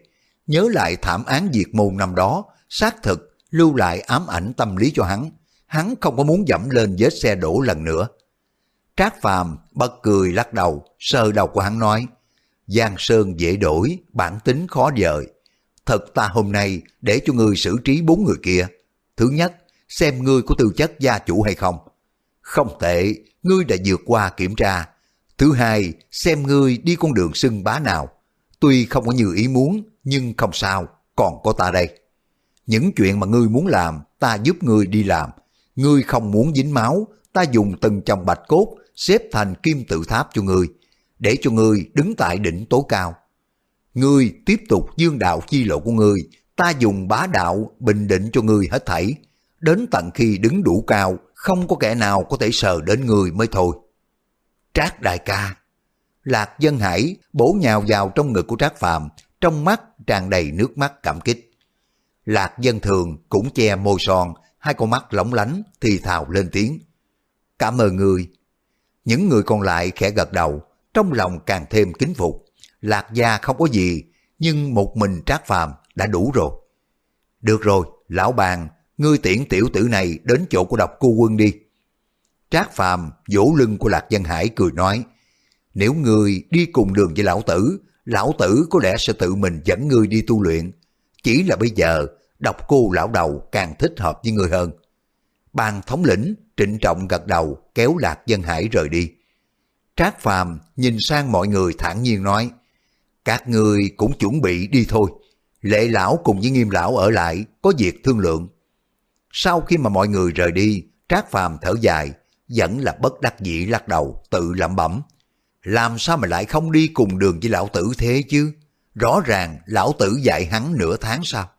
Nhớ lại thảm án diệt môn năm đó, xác thực lưu lại ám ảnh tâm lý cho hắn. Hắn không có muốn dẫm lên vết xe đổ lần nữa. Trác Phàm bật cười lắc đầu, sờ đầu của hắn nói, Giang Sơn dễ đổi, bản tính khó dời. Thật ta hôm nay để cho ngươi xử trí bốn người kia. Thứ nhất, xem ngươi có tư chất gia chủ hay không. Không tệ, ngươi đã vượt qua kiểm tra. Thứ hai, xem ngươi đi con đường xưng bá nào. Tuy không có như ý muốn, nhưng không sao, còn có ta đây. Những chuyện mà ngươi muốn làm, ta giúp ngươi đi làm. Ngươi không muốn dính máu, ta dùng từng chồng bạch cốt xếp thành kim tự tháp cho ngươi, để cho ngươi đứng tại đỉnh tối cao. Ngươi tiếp tục dương đạo chi lộ của ngươi, ta dùng bá đạo bình định cho ngươi hết thảy. Đến tận khi đứng đủ cao, không có kẻ nào có thể sờ đến ngươi mới thôi. Trác đại ca Lạc dân hải bổ nhào vào trong ngực của Trác Phàm trong mắt tràn đầy nước mắt cảm kích. Lạc dân thường cũng che môi son, hai con mắt lóng lánh thì thào lên tiếng. Cảm ơn người. Những người còn lại khẽ gật đầu, trong lòng càng thêm kính phục. Lạc gia không có gì, nhưng một mình trác phàm đã đủ rồi. Được rồi, lão bàn, ngươi tiễn tiểu tử này đến chỗ của độc cô quân đi. Trác phàm vỗ lưng của Lạc Dân Hải cười nói, nếu ngươi đi cùng đường với lão tử, lão tử có lẽ sẽ tự mình dẫn ngươi đi tu luyện. Chỉ là bây giờ, độc cô lão đầu càng thích hợp với người hơn. Ban thống lĩnh trịnh trọng gật đầu kéo Lạc Dân Hải rời đi. Trác Phàm nhìn sang mọi người thản nhiên nói, các người cũng chuẩn bị đi thôi. Lệ lão cùng với nghiêm lão ở lại, có việc thương lượng. Sau khi mà mọi người rời đi, Trác Phàm thở dài, vẫn là bất đắc dĩ lắc đầu, tự lẩm bẩm. Làm sao mà lại không đi cùng đường với lão tử thế chứ? Rõ ràng lão tử dạy hắn nửa tháng sau.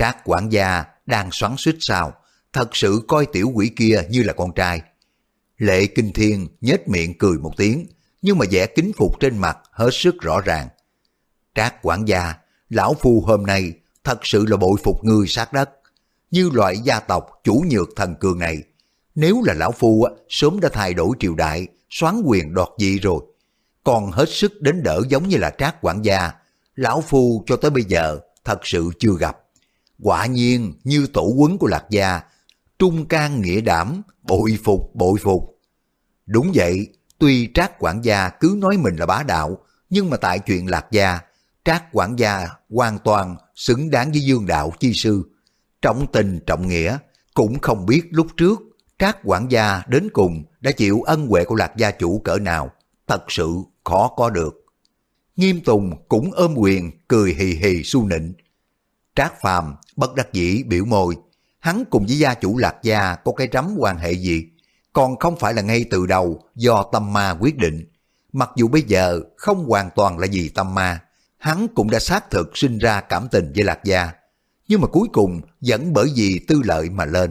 Trác quản gia đang xoắn suýt sao, thật sự coi tiểu quỷ kia như là con trai. Lệ Kinh Thiên nhếch miệng cười một tiếng, nhưng mà vẻ kính phục trên mặt hết sức rõ ràng. Trác quản gia, lão phu hôm nay thật sự là bội phục người sát đất. Như loại gia tộc chủ nhược thần cường này, nếu là lão phu sớm đã thay đổi triều đại, xoán quyền đoạt dị rồi. Còn hết sức đến đỡ giống như là trác quản gia, lão phu cho tới bây giờ thật sự chưa gặp. Quả nhiên như tổ quấn của lạc gia, trung can nghĩa đảm, bội phục bội phục. Đúng vậy, tuy trác quản gia cứ nói mình là bá đạo, nhưng mà tại chuyện lạc gia, trác quản gia hoàn toàn xứng đáng với dương đạo chi sư. Trọng tình trọng nghĩa, cũng không biết lúc trước trác quản gia đến cùng đã chịu ân huệ của lạc gia chủ cỡ nào, thật sự khó có được. Nghiêm Tùng cũng ôm quyền cười hì hì su nịnh. Trác Phàm bất đắc dĩ biểu môi, hắn cùng với gia chủ Lạc Gia có cái rắm quan hệ gì, còn không phải là ngay từ đầu do tâm ma quyết định. Mặc dù bây giờ không hoàn toàn là gì tâm ma, hắn cũng đã xác thực sinh ra cảm tình với Lạc Gia, nhưng mà cuối cùng vẫn bởi vì tư lợi mà lên.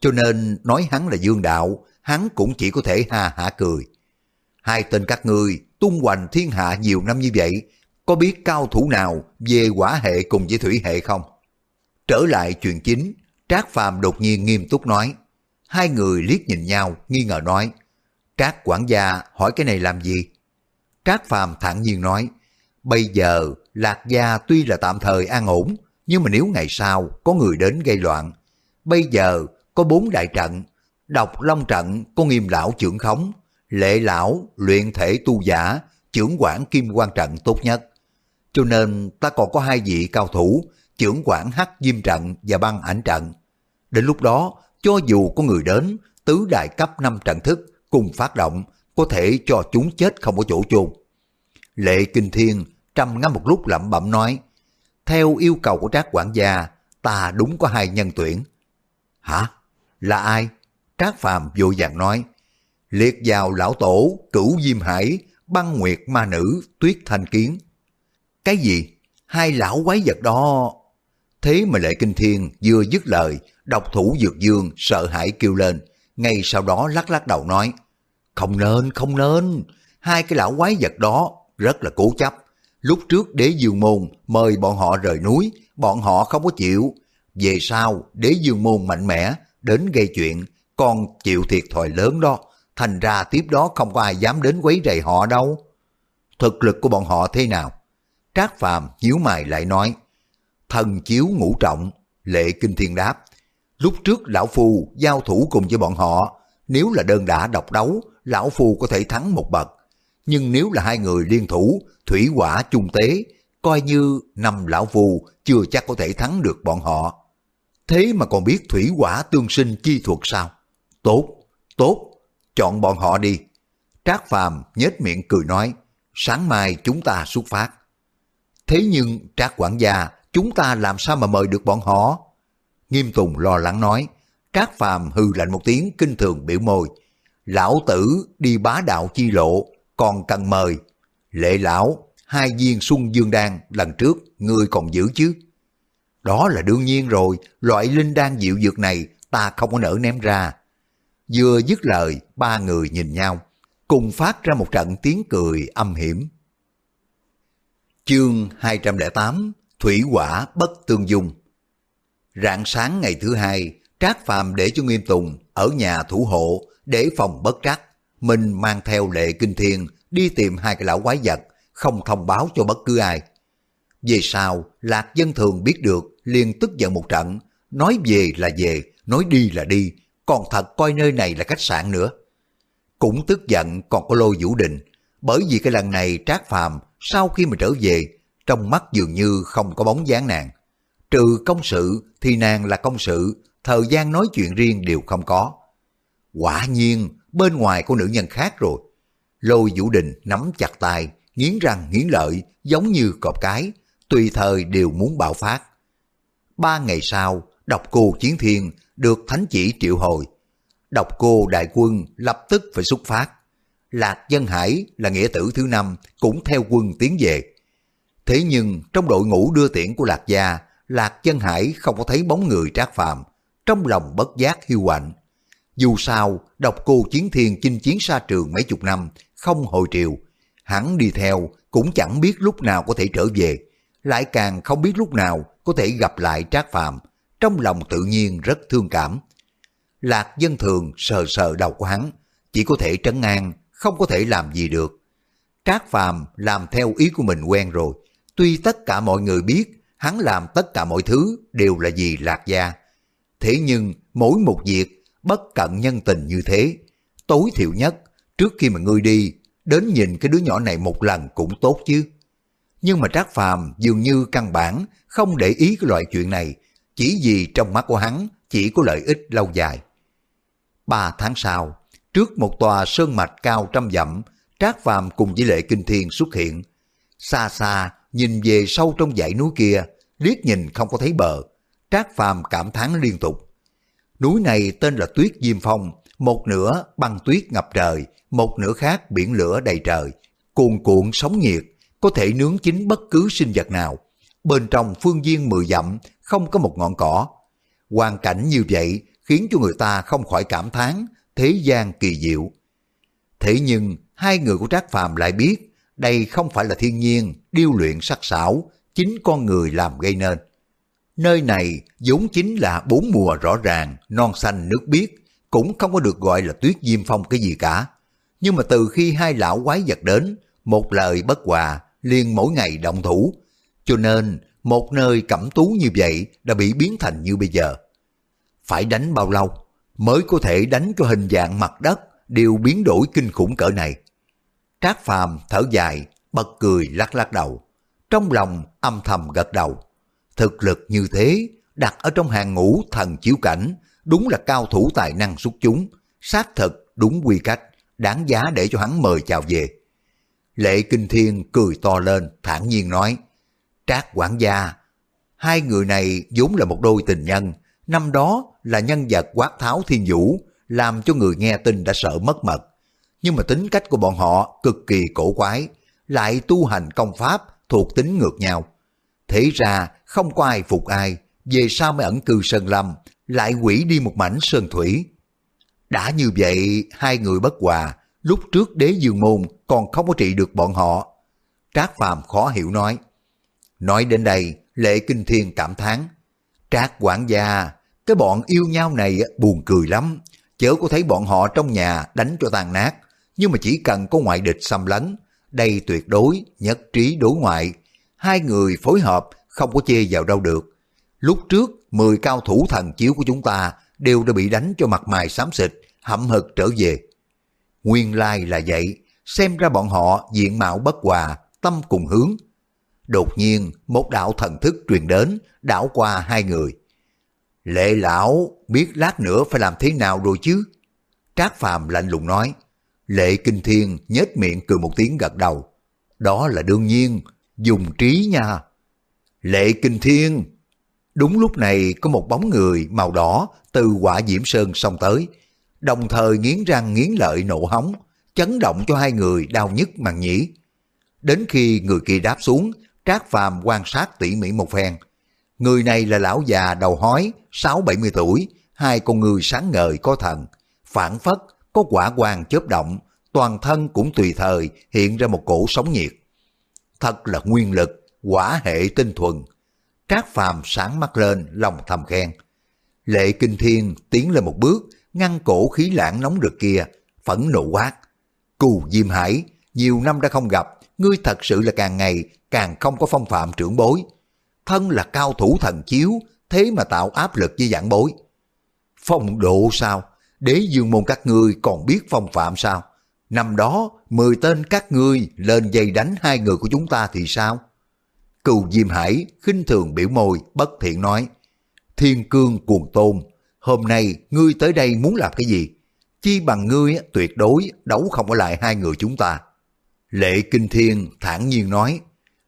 Cho nên nói hắn là dương đạo, hắn cũng chỉ có thể ha hả cười. Hai tên các ngươi tung hoành thiên hạ nhiều năm như vậy, có biết cao thủ nào về quả hệ cùng với thủy hệ không? Trở lại chuyện chính, Trác Phàm đột nhiên nghiêm túc nói. Hai người liếc nhìn nhau, nghi ngờ nói. Trác quản gia hỏi cái này làm gì? Trác Phàm thản nhiên nói. Bây giờ, Lạc Gia tuy là tạm thời an ổn, nhưng mà nếu ngày sau có người đến gây loạn, bây giờ có bốn đại trận, độc long trận có nghiêm lão trưởng khống, lệ lão luyện thể tu giả, trưởng quản kim quan trận tốt nhất. Cho nên ta còn có hai vị cao thủ, trưởng quản hắc diêm trận và băng ảnh trận. Đến lúc đó, cho dù có người đến, tứ đại cấp năm trận thức cùng phát động, có thể cho chúng chết không có chỗ chôn. Lệ Kinh Thiên trầm ngâm một lúc lẩm bẩm nói, theo yêu cầu của Trác quản gia, ta đúng có hai nhân tuyển. Hả? Là ai? Trác Phàm vội vàng nói, liệt vào lão tổ, cửu diêm hải, băng nguyệt ma nữ, tuyết thanh kiến. Cái gì? Hai lão quái vật đó... Thế mà Lệ Kinh Thiên vừa dứt lời, độc thủ dược dương sợ hãi kêu lên, ngay sau đó lắc lắc đầu nói, không nên, không nên, hai cái lão quái vật đó rất là cố chấp. Lúc trước đế dương môn mời bọn họ rời núi, bọn họ không có chịu. Về sau, đế dương môn mạnh mẽ, đến gây chuyện, còn chịu thiệt thòi lớn đó. Thành ra tiếp đó không có ai dám đến quấy rầy họ đâu. Thực lực của bọn họ thế nào? Trác Phàm nhíu mày lại nói, thần chiếu ngũ trọng, lệ kinh thiên đáp. Lúc trước lão phu giao thủ cùng với bọn họ, nếu là đơn đả độc đấu, lão phu có thể thắng một bậc. Nhưng nếu là hai người liên thủ, thủy quả chung tế, coi như năm lão phu chưa chắc có thể thắng được bọn họ. Thế mà còn biết thủy quả tương sinh chi thuật sao? Tốt, tốt, chọn bọn họ đi. Trác Phàm nhếch miệng cười nói, sáng mai chúng ta xuất phát. Thế nhưng Trác quản gia, chúng ta làm sao mà mời được bọn họ? Nghiêm Tùng lo lắng nói, Trác Phàm hư lạnh một tiếng kinh thường biểu môi. Lão tử đi bá đạo chi lộ, còn cần mời. Lệ lão, hai viên xuân dương đan lần trước, ngươi còn giữ chứ? Đó là đương nhiên rồi, loại linh đan dịu dược này ta không có nỡ ném ra. Vừa dứt lời, ba người nhìn nhau, cùng phát ra một trận tiếng cười âm hiểm. Chương 208 Thủy quả bất tương dung Rạng sáng ngày thứ hai, Trác Phàm để cho Nghiêm Tùng ở nhà thủ hộ để phòng bất trắc. Mình mang theo lệ kinh thiên đi tìm hai cái lão quái vật, không thông báo cho bất cứ ai. Về sau, Lạc Dân Thường biết được, liền tức giận một trận, nói về là về, nói đi là đi, còn thật coi nơi này là khách sạn nữa. Cũng tức giận còn có lôi vũ định, bởi vì cái lần này Trác Phàm sau khi mà trở về, trong mắt dường như không có bóng dáng nàng. Trừ công sự thì nàng là công sự, thời gian nói chuyện riêng đều không có. Quả nhiên, bên ngoài có nữ nhân khác rồi. Lôi Vũ Đình nắm chặt tay, nghiến răng nghiến lợi, giống như cọp cái, tùy thời đều muốn bạo phát. Ba ngày sau, độc cô Chiến Thiên được thánh chỉ triệu hồi. Độc cô đại quân lập tức phải xuất phát. Lạc Dân Hải là nghĩa tử thứ năm cũng theo quân tiến về. Thế nhưng trong đội ngũ đưa tiễn của Lạc Gia, Lạc Dân Hải không có thấy bóng người trác phàm, trong lòng bất giác hiu quạnh. Dù sao, độc cô chiến thiên chinh chiến xa trường mấy chục năm, không hồi triều. Hắn đi theo cũng chẳng biết lúc nào có thể trở về, lại càng không biết lúc nào có thể gặp lại trác phàm. Trong lòng tự nhiên rất thương cảm. Lạc dân thường sờ sờ đầu của hắn, chỉ có thể trấn an, không có thể làm gì được. Trác phàm làm theo ý của mình quen rồi, tuy tất cả mọi người biết hắn làm tất cả mọi thứ đều là vì lạc gia. Thế nhưng mỗi một việc bất cận nhân tình như thế, tối thiểu nhất trước khi mà ngươi đi, đến nhìn cái đứa nhỏ này một lần cũng tốt chứ. Nhưng mà Trác Phàm dường như căn bản không để ý cái loại chuyện này, chỉ vì trong mắt của hắn chỉ có lợi ích lâu dài. Ba tháng sau, trước một tòa sơn mạch cao trăm dặm, Trác Phàm cùng với Lệ Kinh Thiên xuất hiện. Xa xa, nhìn về sâu trong dãy núi kia, liếc nhìn không có thấy bờ. Trác Phàm cảm thán liên tục. Núi này tên là Tuyết Diêm Phong, một nửa băng tuyết ngập trời, một nửa khác biển lửa đầy trời, cuồn cuộn sóng nhiệt, có thể nướng chín bất cứ sinh vật nào. Bên trong phương viên mười dặm không có một ngọn cỏ. Hoàn cảnh như vậy khiến cho người ta không khỏi cảm thán thế gian kỳ diệu. Thế nhưng hai người của Trác Phàm lại biết đây không phải là thiên nhiên, điêu luyện sắc sảo, chính con người làm gây nên. Nơi này vốn chính là bốn mùa rõ ràng, non xanh nước biếc, cũng không có được gọi là tuyết diêm phong cái gì cả. Nhưng mà từ khi hai lão quái vật đến, một lời bất hòa, liền mỗi ngày động thủ. Cho nên, một nơi cẩm tú như vậy đã bị biến thành như bây giờ. Phải đánh bao lâu mới có thể đánh cho hình dạng mặt đất đều biến đổi kinh khủng cỡ này. Trác Phàm thở dài, bật cười lắc lắc đầu. Trong lòng âm thầm gật đầu. Thực lực như thế, đặt ở trong hàng ngũ thần chiếu cảnh, đúng là cao thủ tài năng xuất chúng, xác thực đúng quy cách, đáng giá để cho hắn mời chào về. Lệ Kinh Thiên cười to lên, thản nhiên nói, Trác quản gia, hai người này vốn là một đôi tình nhân, năm đó là nhân vật quát tháo thiên vũ, làm cho người nghe tin đã sợ mất mật. Nhưng mà tính cách của bọn họ cực kỳ cổ quái, lại tu hành công pháp thuộc tính ngược nhau. Thế ra không có ai phục ai, về sau mới ẩn cư Sơn Lâm, lại quỷ đi một mảnh Sơn Thủy. Đã như vậy, hai người bất hòa, lúc trước đế dương môn còn không có trị được bọn họ. Trác Phàm khó hiểu nói. Nói đến đây, Lệ Kinh Thiên cảm thán Trác quản gia, cái bọn yêu nhau này buồn cười lắm, chớ có thấy bọn họ trong nhà đánh cho tàn nát, nhưng mà chỉ cần có ngoại địch xâm lấn, đây tuyệt đối nhất trí đối ngoại, hai người phối hợp không có chê vào đâu được. Lúc trước, 10 cao thủ thần chiếu của chúng ta đều đã bị đánh cho mặt mày xám xịt, hậm hực trở về. Nguyên lai là vậy, xem ra bọn họ diện mạo bất hòa, tâm cùng hướng. Đột nhiên, một đạo thần thức truyền đến, đảo qua hai người. Lệ lão biết lát nữa phải làm thế nào rồi chứ? Trác Phàm lạnh lùng nói. Lệ Kinh Thiên nhếch miệng cười một tiếng gật đầu. Đó là đương nhiên, dùng trí nha. Lệ Kinh Thiên! Đúng lúc này có một bóng người màu đỏ từ quả diễm sơn xông tới, đồng thời nghiến răng nghiến lợi nộ hóng, chấn động cho hai người đau nhức màng nhĩ. Đến khi người kia đáp xuống, Trác Phàm quan sát tỉ mỉ một phen. Người này là lão già đầu hói, sáu bảy mươi tuổi, hai con người sáng ngời có thần, phản phất, có quả quang chớp động, toàn thân cũng tùy thời hiện ra một cổ sóng nhiệt. Thật là nguyên lực, quả hệ tinh thuần. Trác Phàm sáng mắt lên, lòng thầm khen. Lệ Kinh Thiên tiến lên một bước, ngăn cổ khí lãng nóng rực kia, phẫn nộ quát. Cù Diêm Hải, nhiều năm đã không gặp, ngươi thật sự là càng ngày càng không có phong phạm trưởng bối. Thân là cao thủ thần chiếu, thế mà tạo áp lực với giảng bối. Phong độ sao? Đế dương môn các ngươi còn biết phong phạm sao? Năm đó, mười tên các ngươi lên dây đánh hai người của chúng ta thì sao? Cừu Diêm Hải khinh thường biểu môi, bất thiện nói. Thiên cương cuồng tôn, hôm nay ngươi tới đây muốn làm cái gì? Chi bằng ngươi tuyệt đối đấu không ở lại hai người chúng ta. Lệ Kinh Thiên thản nhiên nói,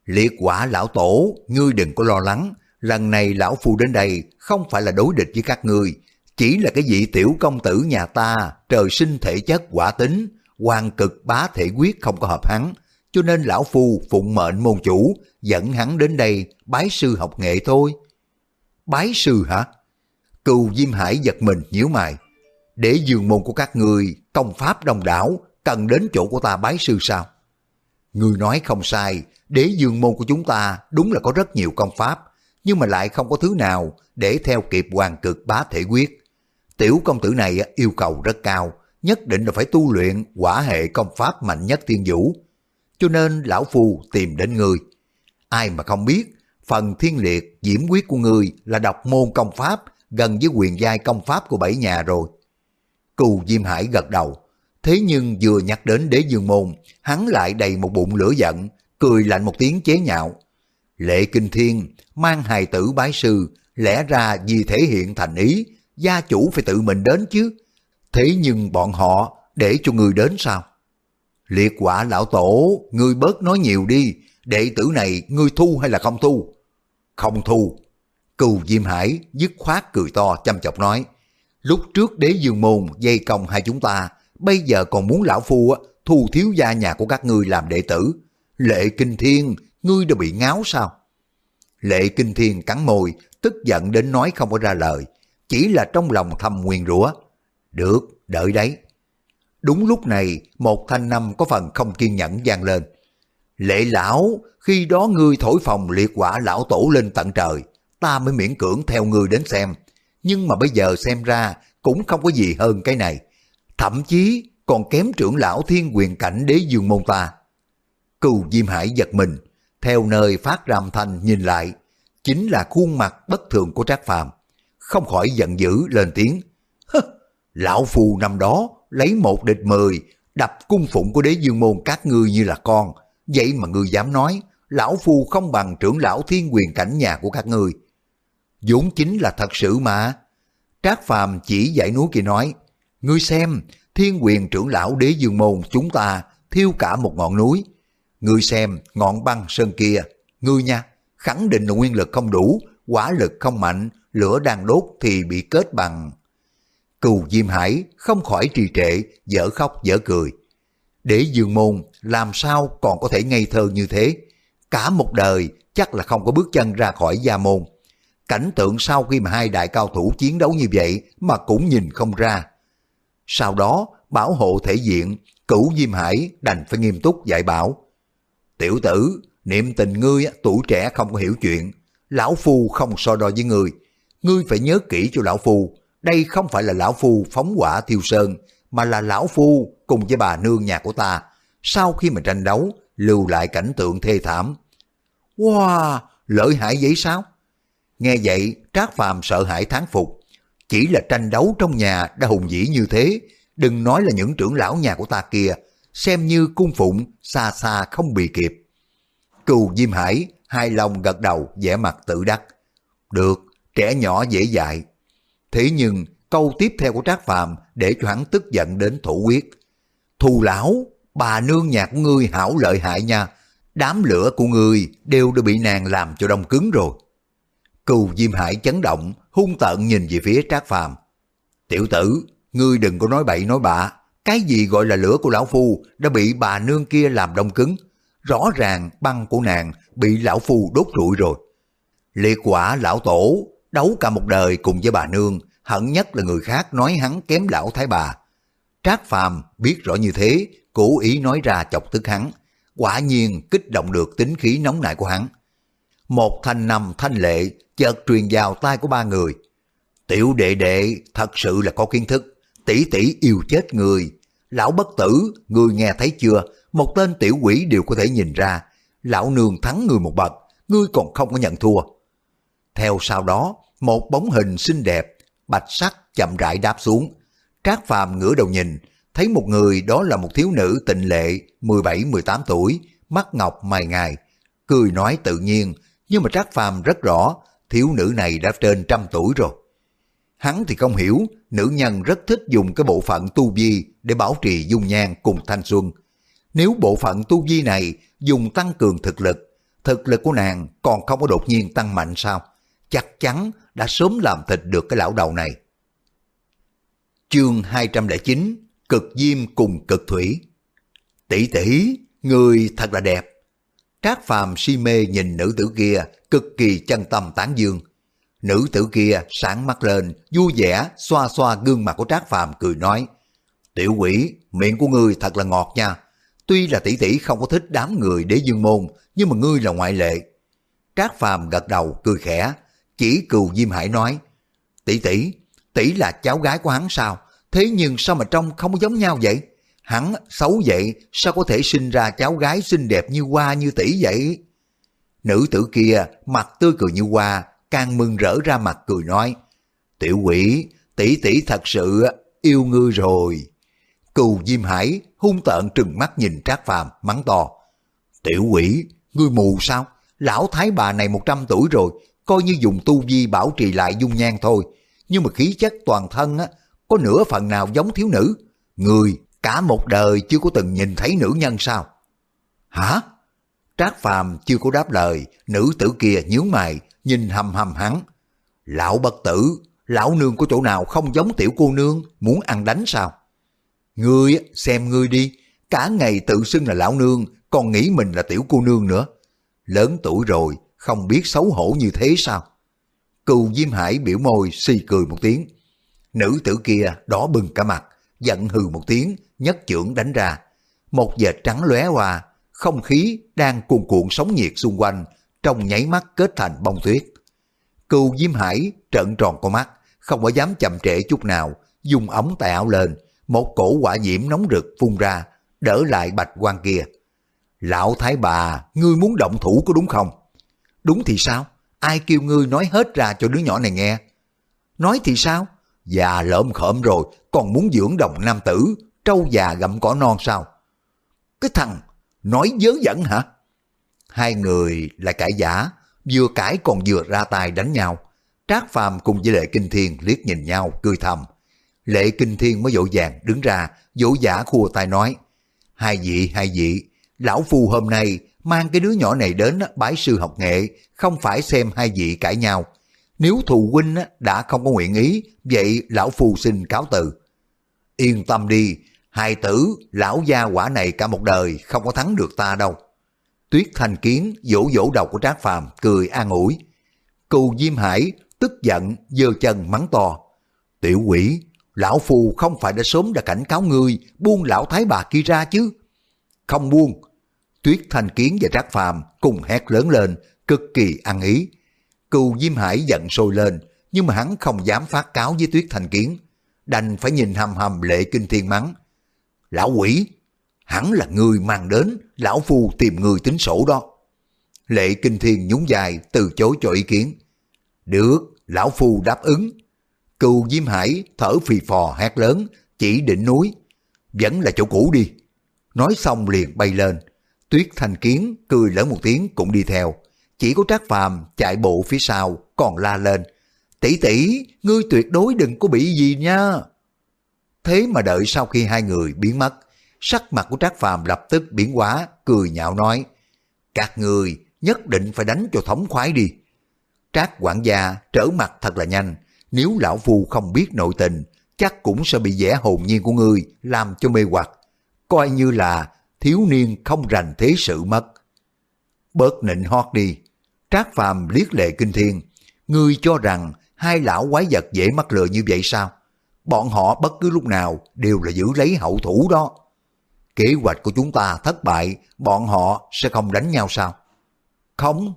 liệt quả lão tổ, ngươi đừng có lo lắng, lần này lão phu đến đây không phải là đối địch với các ngươi, chỉ là cái vị tiểu công tử nhà ta, trời sinh thể chất quả tính, hoàng cực bá thể quyết không có hợp hắn, cho nên lão phu phụng mệnh môn chủ, dẫn hắn đến đây bái sư học nghệ thôi. Bái sư hả? Cừu Diêm Hải giật mình nhíu mày. Để dường môn của các người công pháp đông đảo, cần đến chỗ của ta bái sư sao? Người nói không sai, đế dương môn của chúng ta đúng là có rất nhiều công pháp, nhưng mà lại không có thứ nào để theo kịp hoàng cực bá thể quyết. Tiểu công tử này yêu cầu rất cao, nhất định là phải tu luyện quả hệ công pháp mạnh nhất thiên vũ. Cho nên lão phu tìm đến người. Ai mà không biết, phần thiên liệt diễm quyết của người là độc môn công pháp gần với quyền giai công pháp của bảy nhà rồi. Cù Diêm Hải gật đầu, thế nhưng vừa nhắc đến đế dương môn, hắn lại đầy một bụng lửa giận, cười lạnh một tiếng chế nhạo. Lệ Kinh Thiên mang hài tử bái sư, lẽ ra vì thể hiện thành ý, gia chủ phải tự mình đến chứ. Thế nhưng bọn họ để cho người đến sao? Liệt quả lão tổ, ngươi bớt nói nhiều đi, đệ tử này ngươi thu hay là không thu? Không thu. Cừu Diêm Hải dứt khoát cười to chăm chọc nói. Lúc trước đế dương môn dây công hai chúng ta, bây giờ còn muốn lão phu thu thiếu gia nhà của các ngươi làm đệ tử. Lệ Kinh Thiên, ngươi đã bị ngáo sao? Lệ Kinh Thiên cắn môi, tức giận đến nói không có ra lời, chỉ là trong lòng thầm nguyên rủa. Được, đợi đấy. Đúng lúc này, một thanh năm có phần không kiên nhẫn vang lên. Lệ lão, khi đó ngươi thổi phòng liệt quả lão tổ lên tận trời, ta mới miễn cưỡng theo ngươi đến xem. Nhưng mà bây giờ xem ra cũng không có gì hơn cái này. Thậm chí còn kém trưởng lão thiên quyền cảnh đế dương môn ta. Cừu Diêm Hải giật mình, theo nơi phát ra âm thanh nhìn lại, chính là khuôn mặt bất thường của Trác Phàm, không khỏi giận dữ lên tiếng. Lão phù năm đó lấy một địch mười, đập cung phụng của đế dương môn các ngươi như là con, vậy mà ngươi dám nói, lão phu không bằng trưởng lão thiên quyền cảnh nhà của các ngươi. vốn chính là thật sự mà. Trác Phàm chỉ giải núi kia nói, ngươi xem, thiên quyền trưởng lão đế dương môn chúng ta thiêu cả một ngọn núi. Ngươi xem ngọn băng sơn kia, ngươi nha, khẳng định là nguyên lực không đủ, quả lực không mạnh, lửa đang đốt thì bị kết bằng. Cừu Diêm Hải không khỏi trì trệ, dở khóc dở cười. Để dương môn làm sao còn có thể ngây thơ như thế? Cả một đời chắc là không có bước chân ra khỏi gia môn. Cảnh tượng sau khi mà hai đại cao thủ chiến đấu như vậy mà cũng nhìn không ra. Sau đó, bảo hộ thể diện, cửu Diêm Hải đành phải nghiêm túc dạy bảo. Tiểu tử, niệm tình ngươi tuổi trẻ không có hiểu chuyện, lão phu không so đo với ngươi. Ngươi phải nhớ kỹ cho lão phu, đây không phải là lão phu phóng hỏa thiêu sơn, mà là lão phu cùng với bà nương nhà của ta. Sau khi mà tranh đấu, lưu lại cảnh tượng thê thảm. Wow, lợi hại vậy sao? Nghe vậy, Trác Phàm sợ hãi thán phục. Chỉ là tranh đấu trong nhà đã hùng vĩ như thế, đừng nói là những trưởng lão nhà của ta kia, xem như cung phụng xa xa không bị kịp. Cừu Diêm Hải hai lòng gật đầu vẻ mặt tự đắc. Được, trẻ nhỏ dễ dạy. Thế nhưng câu tiếp theo của Trác Phàm để cho hắn tức giận đến thổ quyết. Thù lão, bà nương nhà của ngươi hảo lợi hại nha. Đám lửa của ngươi đều đã bị nàng làm cho đông cứng rồi. Cừu Diêm Hải chấn động, hung tợn nhìn về phía Trác Phàm. Tiểu tử, ngươi đừng có nói bậy nói bạ. Cái gì gọi là lửa của lão phu đã bị bà nương kia làm đông cứng. Rõ ràng băng của nàng bị lão phu đốt rụi rồi. Liệt quả lão tổ, đấu cả một đời cùng với bà nương, hận nhất là người khác nói hắn kém lão thái bà. Trác Phàm biết rõ như thế, cố ý nói ra chọc tức hắn, quả nhiên kích động được tính khí nóng nảy của hắn. Một thanh nằm thanh lệ chợt truyền vào tai của ba người. Tiểu đệ đệ thật sự là có kiến thức, tỷ tỷ yêu chết người. Lão bất tử, người nghe thấy chưa, một tên tiểu quỷ đều có thể nhìn ra. Lão nương thắng người một bậc, ngươi còn không có nhận thua. Theo sau đó, một bóng hình xinh đẹp, bạch sắc chậm rãi đáp xuống. Trác Phàm ngửa đầu nhìn, thấy một người đó là một thiếu nữ tịnh lệ, 17-18 tuổi, mắt ngọc mày ngài, cười nói tự nhiên, nhưng mà Trác Phàm rất rõ, thiếu nữ này đã trên trăm tuổi rồi. Hắn thì không hiểu, nữ nhân rất thích dùng cái bộ phận tu vi để bảo trì dung nhan cùng thanh xuân. Nếu bộ phận tu vi này dùng tăng cường thực lực, thực lực của nàng còn không có đột nhiên tăng mạnh sao? Chắc chắn đã sớm làm thịt được cái lão đầu này. Chương 209 Cực Diêm cùng Cực Thủy Tỷ tỷ, người thật là đẹp. Trác Phàm si mê nhìn nữ tử kia, cực kỳ chân tâm tán dương. Nữ tử kia sáng mắt lên, vui vẻ, xoa xoa gương mặt của Trác Phàm cười nói, Tiểu quỷ, miệng của ngươi thật là ngọt nha. Tuy là tỷ tỷ không có thích đám người đế dương môn, nhưng mà ngươi là ngoại lệ. Trác Phàm gật đầu, cười khẽ, chỉ cừu Diêm Hải nói, tỷ tỷ, tỷ là cháu gái của hắn sao? Thế nhưng sao mà trông không giống nhau vậy? Hắn xấu vậy, sao có thể sinh ra cháu gái xinh đẹp như hoa như tỷ vậy? Nữ tử kia mặt tươi cười như hoa, càng mừng rỡ ra mặt cười nói, tiểu quỷ, tỷ tỷ thật sự yêu ngươi rồi. Cừu Diêm Hải hung tợn trừng mắt nhìn Trác Phàm mắng to. Tiểu quỷ, ngươi mù sao? Lão thái bà này 100 tuổi rồi, coi như dùng tu vi bảo trì lại dung nhan thôi. Nhưng mà khí chất toàn thân á, có nửa phần nào giống thiếu nữ. Người cả một đời chưa có từng nhìn thấy nữ nhân sao? Hả? Trác Phàm chưa có đáp lời, nữ tử kia nhướng mày, nhìn hầm hầm hắn. Lão bất tử, lão nương có chỗ nào không giống tiểu cô nương, muốn ăn đánh sao? Ngươi, xem ngươi đi, cả ngày tự xưng là lão nương, còn nghĩ mình là tiểu cô nương nữa. Lớn tuổi rồi, không biết xấu hổ như thế sao? Cừu Diêm Hải biểu môi xì cười một tiếng. Nữ tử kia đỏ bừng cả mặt, giận hừ một tiếng, nhất trưởng đánh ra. Một vệt trắng lóe qua, không khí đang cuồn cuộn sóng nhiệt xung quanh, trong nháy mắt kết thành bông tuyết. Cừu Diêm Hải trợn tròn con mắt, không có dám chậm trễ chút nào, dùng ống tay áo lên, một cổ quả diễm nóng rực phun ra, đỡ lại bạch quan kia. Lão Thái bà, ngươi muốn động thủ có đúng không? Đúng thì sao? Ai kêu ngươi nói hết ra cho đứa nhỏ này nghe? Nói thì sao? Già lợm khởm rồi, còn muốn dưỡng đồng nam tử, trâu già gặm cỏ non sao? Cái thằng, nói dớ dẫn hả? Hai người là cãi giả, vừa cãi còn vừa ra tay đánh nhau. Trác Phàm cùng với Lệ Kinh Thiên liếc nhìn nhau, cười thầm. Lệ Kinh Thiên mới dỗ dàng đứng ra, dỗ giả khua tay nói. Hai vị, hai vị, lão phu hôm nay mang cái đứa nhỏ này đến bái sư học nghệ, không phải xem hai vị cãi nhau. Nếu thù huynh đã không có nguyện ý, vậy lão phu xin cáo từ. Yên tâm đi, hài tử, lão gia quả này cả một đời không có thắng được ta đâu. Tuyết thanh kiến vỗ vỗ đầu của Trác Phàm cười an ủi. Cù Diêm Hải tức giận giơ chân mắng to. Tiểu quỷ, lão phù không phải đã sớm đã cảnh cáo ngươi buông lão thái bà kia ra chứ. Không buông. Tuyết thanh kiến và Trác Phàm cùng hét lớn lên, cực kỳ ăn ý. Cù Diêm Hải giận sôi lên, nhưng mà hắn không dám phát cáo với Tuyết thanh kiến. Đành phải nhìn hầm hầm lệ kinh thiên mắng. Lão quỷ, hắn là người mang đến, lão phu tìm người tính sổ đó. Lệ kinh thiên nhún dài từ chối cho ý kiến. Được, lão phu đáp ứng. Cừu Diêm Hải thở phì phò hét lớn, chỉ đỉnh núi. Vẫn là chỗ cũ đi. Nói xong liền bay lên. Tuyết Thanh Kiến cười lớn một tiếng cũng đi theo. Chỉ có Trác Phàm chạy bộ phía sau còn la lên. Tỷ tỷ, ngươi tuyệt đối đừng có bị gì nha. Thế mà đợi sau khi hai người biến mất, sắc mặt của Trác Phàm lập tức biến hóa, cười nhạo nói. Các người nhất định phải đánh cho thống khoái đi. Trác quản gia trở mặt thật là nhanh, nếu lão phu không biết nội tình, chắc cũng sẽ bị vẻ hồn nhiên của ngươi làm cho mê hoặc, coi như là thiếu niên không rành thế sự mất. Bớt nịnh hót đi, Trác Phàm liếc lệ kinh thiên, ngươi cho rằng hai lão quái vật dễ mắc lừa như vậy sao? Bọn họ bất cứ lúc nào đều là giữ lấy hậu thủ đó. Kế hoạch của chúng ta thất bại, bọn họ sẽ không đánh nhau sao? Không,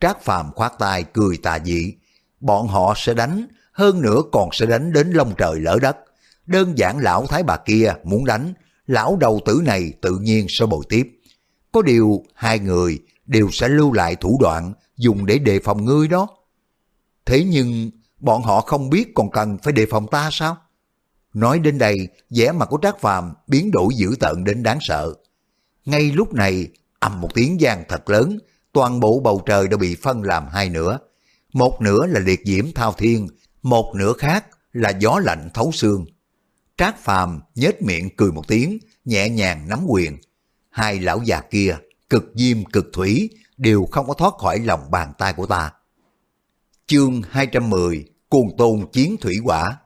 Trác Phàm khoát tay cười tà dị. Bọn họ sẽ đánh, hơn nữa còn sẽ đánh đến lông trời lỡ đất. Đơn giản lão thái bà kia muốn đánh, lão đầu tử này tự nhiên sẽ bồi tiếp. Có điều hai người đều sẽ lưu lại thủ đoạn dùng để đề phòng ngươi đó. Thế nhưng bọn họ không biết còn cần phải đề phòng ta sao? Nói đến đây, vẻ mặt của Trác Phàm biến đổi dữ tợn đến đáng sợ. Ngay lúc này, ầm một tiếng giang thật lớn, toàn bộ bầu trời đã bị phân làm hai nửa. Một nửa là liệt diễm thao thiên, một nửa khác là gió lạnh thấu xương. Trác Phàm nhếch miệng cười một tiếng, nhẹ nhàng nắm quyền. Hai lão già kia, cực diêm cực thủy, đều không có thoát khỏi lòng bàn tay của ta. Chương 210 Cuồng tôn chiến thủy quả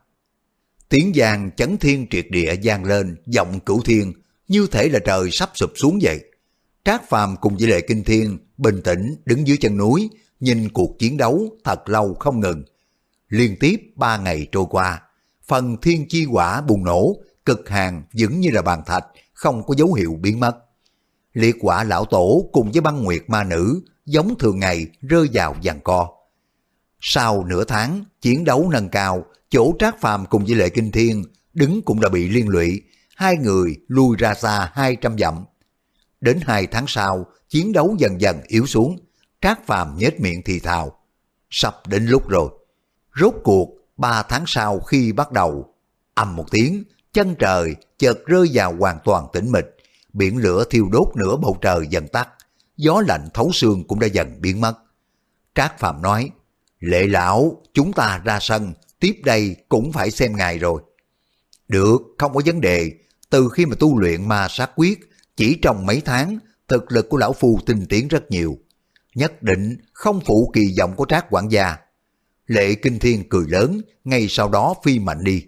Tiếng giang chấn thiên triệt địa giang lên, giọng cửu thiên, như thể là trời sắp sụp xuống vậy. Trác Phàm cùng với Lệ Kinh Thiên bình tĩnh đứng dưới chân núi, nhìn cuộc chiến đấu thật lâu không ngừng. Liên tiếp ba ngày trôi qua, phần thiên chi quả bùng nổ, cực hàng vững như là bàn thạch, không có dấu hiệu biến mất. Liệt quả lão tổ cùng với băng nguyệt ma nữ giống thường ngày rơi vào giằng co. Sau nửa tháng, chiến đấu nâng cao, chỗ trác phàm cùng với lệ kinh thiên đứng cũng đã bị liên lụy, hai người lui ra xa 200 dặm. Đến hai tháng sau, chiến đấu dần dần yếu xuống, trác phàm nhếch miệng thì thào. Sắp đến lúc rồi. Rốt cuộc, ba tháng sau khi bắt đầu, âm một tiếng, chân trời chợt rơi vào hoàn toàn tĩnh mịch, biển lửa thiêu đốt nửa bầu trời dần tắt, gió lạnh thấu xương cũng đã dần biến mất. Trác Phàm nói, lệ lão, chúng ta ra sân, tiếp đây cũng phải xem ngài rồi. Được, không có vấn đề, từ khi mà tu luyện ma sát quyết, chỉ trong mấy tháng, thực lực của lão phu tinh tiến rất nhiều. nhất định không phụ kỳ vọng của trác quản gia. Lệ Kinh Thiên cười lớn, ngay sau đó phi mạnh đi.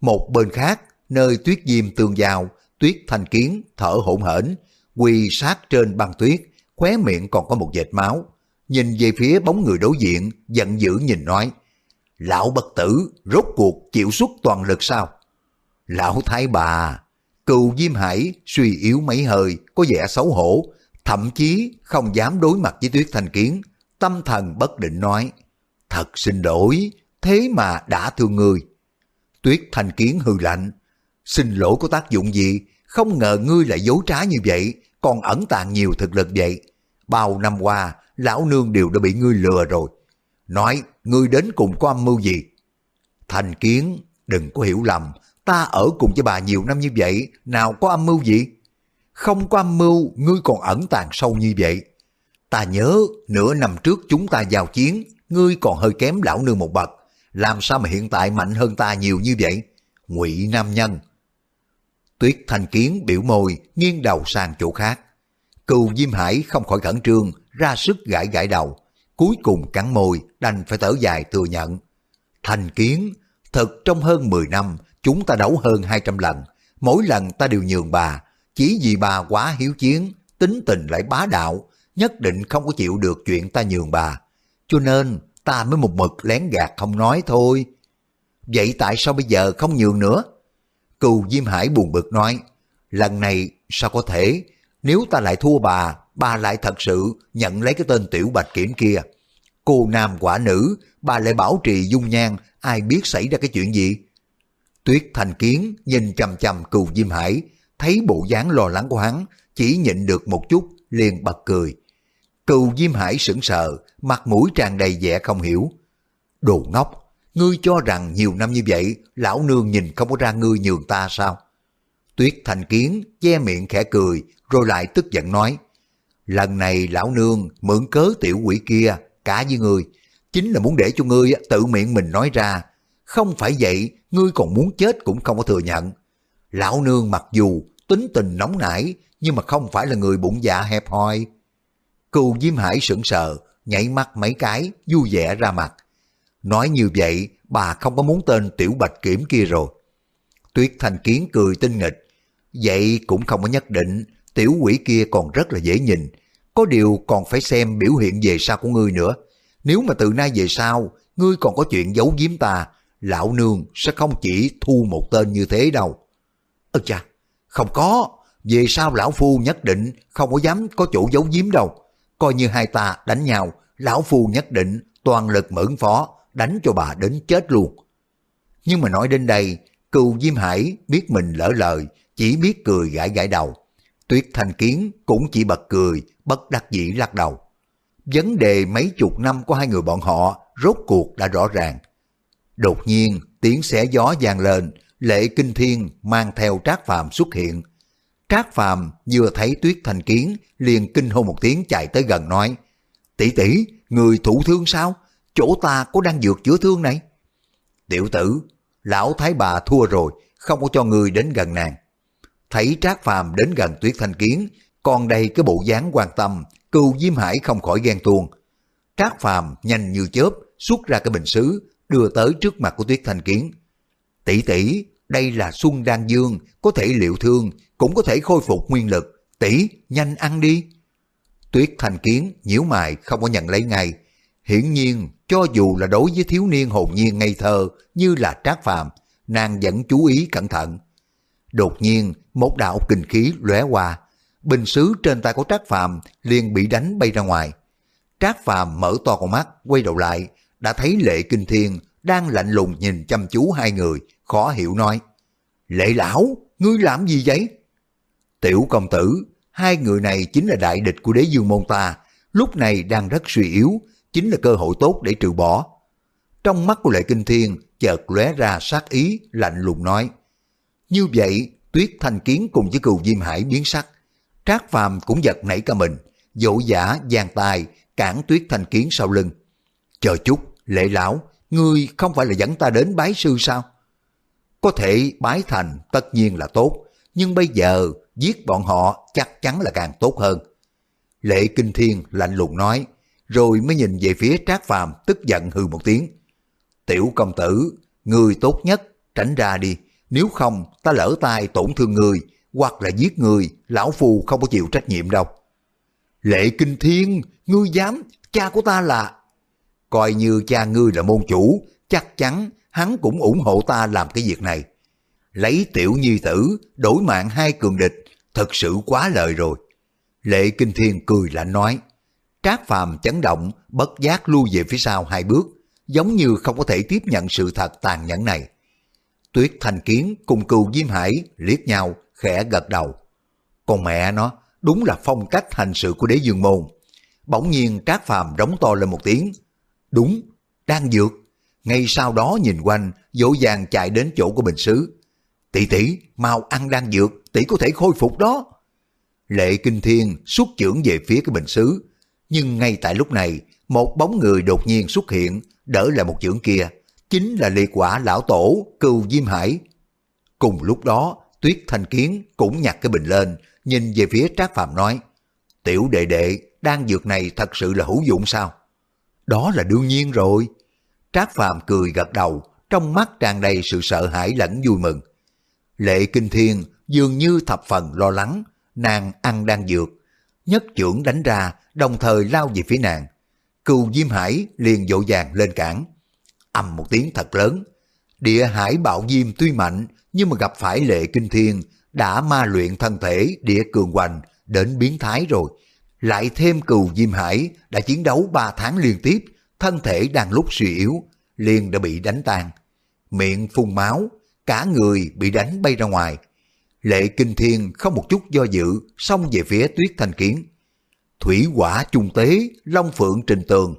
Một bên khác, nơi tuyết diêm tương giao, tuyết thanh kiến, thở hổn hển, quỳ sát trên băng tuyết, khóe miệng còn có một vệt máu. Nhìn về phía bóng người đối diện, giận dữ nhìn nói, Lão bất tử, rốt cuộc chịu xuất toàn lực sao? Lão thái bà, cựu Diêm Hải suy yếu mấy hơi, có vẻ xấu hổ, thậm chí không dám đối mặt với Tuyết Thanh Kiến, tâm thần bất định nói, thật xin lỗi, thế mà đã thương người. Tuyết Thanh Kiến hư lạnh, xin lỗi có tác dụng gì, không ngờ ngươi lại dối trá như vậy, còn ẩn tàng nhiều thực lực vậy. Bao năm qua, lão nương đều đã bị ngươi lừa rồi. Nói, ngươi đến cùng có âm mưu gì? Thành Kiến, đừng có hiểu lầm, ta ở cùng với bà nhiều năm như vậy, nào có âm mưu gì? Không có âm mưu, ngươi còn ẩn tàng sâu như vậy. Ta nhớ, nửa năm trước chúng ta giao chiến, ngươi còn hơi kém lão nương một bậc. Làm sao mà hiện tại mạnh hơn ta nhiều như vậy? ngụy nam nhân. Tuyết thanh kiến biểu môi, nghiêng đầu sang chỗ khác. Cừu Diêm Hải không khỏi khẩn trương, ra sức gãi gãi đầu. Cuối cùng cắn môi, đành phải thở dài thừa nhận. Thành kiến, thật trong hơn 10 năm, chúng ta đấu hơn 200 lần. Mỗi lần ta đều nhường bà, chỉ vì bà quá hiếu chiến, tính tình lại bá đạo, nhất định không có chịu được chuyện ta nhường bà. Cho nên ta mới một mực lén gạt không nói thôi. Vậy tại sao bây giờ không nhường nữa? Cừu Diêm Hải buồn bực nói, lần này sao có thể, nếu ta lại thua bà, bà lại thật sự nhận lấy cái tên tiểu bạch kiểm kia. Cô nam quả nữ, bà lại bảo trì dung nhan, ai biết xảy ra cái chuyện gì? Tuyết thành kiến nhìn chầm chầm cừu Diêm Hải, thấy bộ dáng lo lắng của hắn, chỉ nhịn được một chút, liền bật cười. Cừu Diêm Hải sững sờ, mặt mũi tràn đầy vẻ không hiểu. Đồ ngốc, ngươi cho rằng nhiều năm như vậy, lão nương nhìn không có ra ngươi nhường ta sao? Tuyết thành kiến che miệng khẽ cười, rồi lại tức giận nói. Lần này lão nương mượn cớ tiểu quỷ kia, cả với ngươi, chính là muốn để cho ngươi tự miệng mình nói ra. Không phải vậy, ngươi còn muốn chết cũng không có thừa nhận. Lão nương mặc dù tính tình nóng nảy, nhưng mà không phải là người bụng dạ hẹp hòi. Cừu Diêm Hải sững sờ, nhảy mắt mấy cái, vui vẻ ra mặt. Nói như vậy, bà không có muốn tên tiểu bạch kiểm kia rồi. Tuyết Thành Kiến cười tinh nghịch. Vậy cũng không có nhất định, tiểu quỷ kia còn rất là dễ nhìn. Có điều còn phải xem biểu hiện về sau của ngươi nữa. Nếu mà từ nay về sau, ngươi còn có chuyện giấu giếm ta, lão nương sẽ không chỉ thu một tên như thế đâu. Ơ cha, không có, về sau lão phu nhất định không có dám có chỗ giấu giếm đâu. Coi như hai ta đánh nhau, lão phu nhất định toàn lực mượn phó, đánh cho bà đến chết luôn. Nhưng mà nói đến đây, cừu Diêm Hải biết mình lỡ lời, chỉ biết cười gãi gãi đầu. Tuyết Thanh Kiến cũng chỉ bật cười, bất đắc dĩ lắc đầu. Vấn đề mấy chục năm của hai người bọn họ rốt cuộc đã rõ ràng. Đột nhiên, tiếng xé gió vang lên, lệ kinh thiên mang theo trác phàm xuất hiện. Trác phàm vừa thấy tuyết thành kiến, liền kinh hô một tiếng chạy tới gần nói, tỷ tỷ, người thủ thương sao? Chỗ ta có đang dược chữa thương này? Tiểu tử, lão thái bà thua rồi, không có cho người đến gần nàng. Thấy Trác Phàm đến gần Tuyết Thanh Kiến, còn đây cái bộ dáng quan tâm, cừu Diêm Hải không khỏi ghen tuông. Trác Phàm nhanh như chớp xuất ra cái bình sứ, đưa tới trước mặt của Tuyết Thanh Kiến. Tỷ tỷ, đây là Xuân Đan Dương, có thể liệu thương, cũng có thể khôi phục nguyên lực. Tỷ, nhanh ăn đi. Tuyết Thanh Kiến nhiễu mày không có nhận lấy ngay. Hiển nhiên, cho dù là đối với thiếu niên hồn nhiên ngây thơ như là Trác Phàm, nàng vẫn chú ý cẩn thận. Đột nhiên, một đạo kinh khí lóe qua, bình sứ trên tay của Trác Phàm liền bị đánh bay ra ngoài. Trác Phàm mở to con mắt, quay đầu lại, đã thấy Lệ Kinh Thiên đang lạnh lùng nhìn chăm chú hai người, khó hiểu nói. Lệ lão, ngươi làm gì vậy? Tiểu công tử, hai người này chính là đại địch của đế dương môn ta, lúc này đang rất suy yếu, chính là cơ hội tốt để trừ bỏ. Trong mắt của Lệ Kinh Thiên chợt lóe ra sát ý, lạnh lùng nói. Như vậy, Tuyết Thanh Kiến cùng với cừu Diêm Hải biến sắc. Trác Phàm cũng giật nảy cả mình, dỗ giả giang tài cản Tuyết Thanh Kiến sau lưng. Chờ chút, lệ lão, ngươi không phải là dẫn ta đến bái sư sao? Có thể bái thành tất nhiên là tốt, nhưng bây giờ giết bọn họ chắc chắn là càng tốt hơn. Lệ Kinh Thiên lạnh lùng nói, rồi mới nhìn về phía Trác Phàm tức giận hừ một tiếng. Tiểu công tử, người tốt nhất, tránh ra đi, nếu không ta lỡ tay tổn thương người, hoặc là giết người, lão phù không có chịu trách nhiệm đâu. Lệ Kinh Thiên, ngươi dám, cha của ta là... Coi như cha ngươi là môn chủ, chắc chắn hắn cũng ủng hộ ta làm cái việc này. Lấy tiểu nhi tử, đổi mạng hai cường địch, thật sự quá lời rồi. Lệ Kinh Thiên cười lạnh nói, Trác Phàm chấn động, bất giác lui về phía sau hai bước, giống như không có thể tiếp nhận sự thật tàn nhẫn này. Tuyết Thành Kiến cùng cừu Diêm Hải liếc nhau, khẽ gật đầu. Còn mẹ nó, đúng là phong cách hành sự của đế dương môn. Bỗng nhiên Trác Phàm đóng to lên một tiếng. Đúng, đang dược. Ngay sau đó nhìn quanh, dỗ dàng chạy đến chỗ của bình sứ. Tỷ tỷ, mau ăn đang dược, tỷ có thể khôi phục đó. Lệ Kinh Thiên xuất trưởng về phía cái bình sứ. Nhưng ngay tại lúc này, một bóng người đột nhiên xuất hiện, đỡ lại một chưởng kia. Chính là liệt quả lão tổ, cừu Diêm Hải. Cùng lúc đó, Tuyết Thanh Kiến cũng nhặt cái bình lên, nhìn về phía Trác Phàm nói, Tiểu đệ đệ, đan dược này thật sự là hữu dụng sao? Đó là đương nhiên rồi. Trác Phàm cười gật đầu, trong mắt tràn đầy sự sợ hãi lẫn vui mừng. Lệ Kinh Thiên dường như thập phần lo lắng, nàng ăn đan dược. Nhất trưởng đánh ra, đồng thời lao về phía nàng. Cừu Diêm Hải liền dỗ vàng lên cản ầm một tiếng thật lớn. Địa hải bạo diêm tuy mạnh, nhưng mà gặp phải lệ kinh thiên, đã ma luyện thân thể địa cường hoành đến biến thái rồi. Lại thêm cừu Diêm Hải đã chiến đấu 3 tháng liên tiếp, thân thể đang lúc suy yếu, liền đã bị đánh tan. Miệng phun máu, cả người bị đánh bay ra ngoài. Lệ Kinh Thiên không một chút do dự, xông về phía Tuyết Thanh Kiến. Thủy quả trung tế, long phượng trình tường.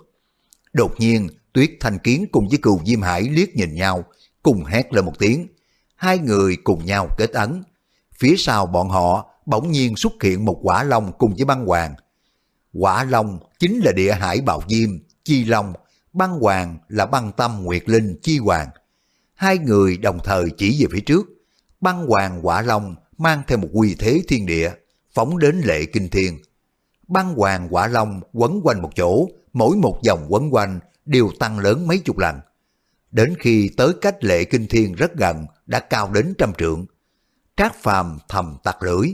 Đột nhiên, Tuyết Thanh Kiến cùng với cừu Diêm Hải liếc nhìn nhau, cùng hét lên một tiếng. Hai người cùng nhau kết ấn. Phía sau bọn họ bỗng nhiên xuất hiện một quả long cùng với băng hoàng. Quả long chính là địa hải bạo diêm, chi long, băng hoàng là băng tâm nguyệt linh chi hoàng. Hai người đồng thời chỉ về phía trước. Băng hoàng quả long mang theo một quy thế thiên địa, phóng đến lệ kinh thiên. Băng hoàng quả long quấn quanh một chỗ, mỗi một dòng quấn quanh đều tăng lớn mấy chục lần. Đến khi tới cách lệ kinh thiên rất gần, đã cao đến trăm trượng. Trác phàm thầm tặc lưỡi.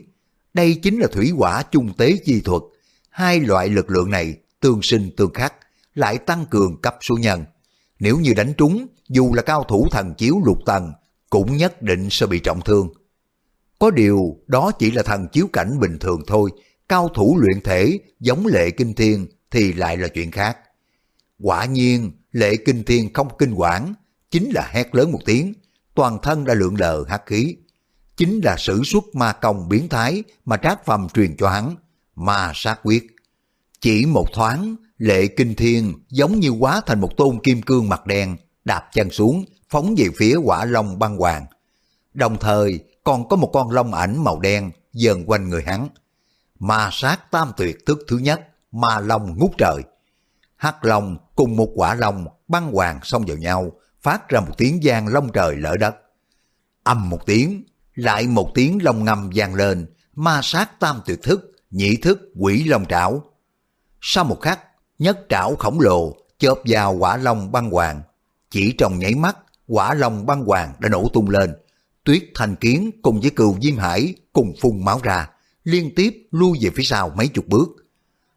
Đây chính là thủy quả chung tế chi thuật. Hai loại lực lượng này tương sinh tương khắc, lại tăng cường cấp số nhân. Nếu như đánh trúng, dù là cao thủ thần chiếu lục tầng, cũng nhất định sẽ bị trọng thương. Có điều đó chỉ là thần chiếu cảnh bình thường thôi, cao thủ luyện thể giống lệ kinh thiên thì lại là chuyện khác. Quả nhiên, lệ kinh thiên không kinh quản, chính là hét lớn một tiếng, toàn thân đã lượn lờ hắc khí. Chính là sử xuất ma công biến thái mà trác phàm truyền cho hắn, ma sát quyết. Chỉ một thoáng, lệ kinh thiên giống như quá thành một tôn kim cương mặt đen, đạp chân xuống, phóng về phía quả long băng hoàng. Đồng thời, còn có một con long ảnh màu đen dần quanh người hắn. Ma sát tam tuyệt thức thứ nhất, ma long ngút trời. Hắc long cùng một quả long băng hoàng xông vào nhau, phát ra một tiếng giang long trời lỡ đất. Âm một tiếng, lại một tiếng long ngâm vang lên, ma sát tam tuyệt thức, nhị thức quỷ long trảo. Sau một khắc, nhất trảo khổng lồ chớp vào quả long băng hoàng. Chỉ trong nháy mắt, quả long băng hoàng đã nổ tung lên. Tuyết thành kiến cùng với cừu diêm hải cùng phun máu ra, liên tiếp lui về phía sau mấy chục bước.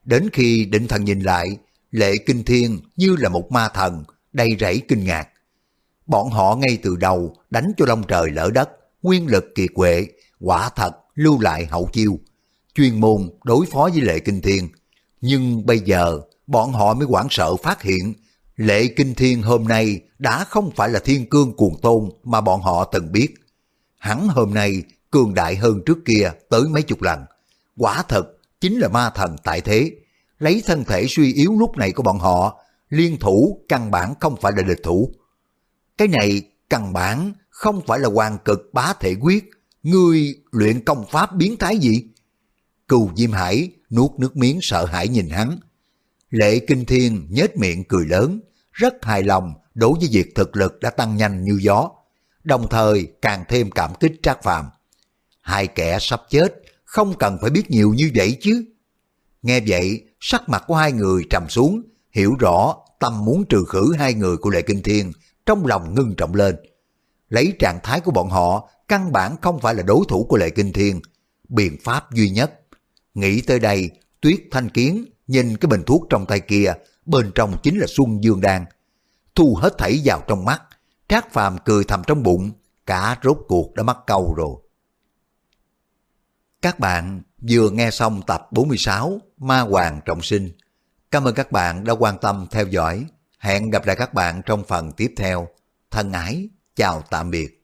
Đến khi định thần nhìn lại, lệ kinh thiên như là một ma thần, đầy rẫy kinh ngạc. Bọn họ ngay từ đầu đánh cho long trời lỡ đất, nguyên lực kiệt quệ, quả thật lưu lại hậu chiêu, chuyên môn đối phó với lệ kinh thiên. Nhưng bây giờ bọn họ mới hoảng sợ phát hiện lệ kinh thiên hôm nay đã không phải là thiên cương cuồng tôn mà bọn họ từng biết. Hắn hôm nay cường đại hơn trước kia tới mấy chục lần. Quả thật chính là ma thần tại thế. Lấy thân thể suy yếu lúc này của bọn họ, liên thủ căn bản không phải là địch thủ. Cái này căn bản không phải là hoàng cực bá thể quyết, ngươi luyện công pháp biến thái gì? Cừu Diêm Hải nuốt nước miếng sợ hãi nhìn hắn. Lệ Kinh Thiên nhếch miệng cười lớn, rất hài lòng đối với việc thực lực đã tăng nhanh như gió, đồng thời càng thêm cảm kích Trác Phàm. Hai kẻ sắp chết, không cần phải biết nhiều như vậy chứ. Nghe vậy, sắc mặt của hai người trầm xuống, hiểu rõ tâm muốn trừ khử hai người của Lệ Kinh Thiên, trong lòng ngưng trọng lên. Lấy trạng thái của bọn họ, căn bản không phải là đối thủ của Lệ Kinh Thiên. Biện pháp duy nhất. Nghĩ tới đây, Tuyết Thanh Kiến nhìn cái bình thuốc trong tay kia, bên trong chính là Xuân Dương Đan. Thu hết thảy vào trong mắt, Trác Phàm cười thầm trong bụng, cả rốt cuộc đã mắc câu rồi. Các bạn vừa nghe xong tập 46 Ma Hoàng Trọng Sinh. Cảm ơn các bạn đã quan tâm theo dõi. Hẹn gặp lại các bạn trong phần tiếp theo. Thân ái, chào tạm biệt.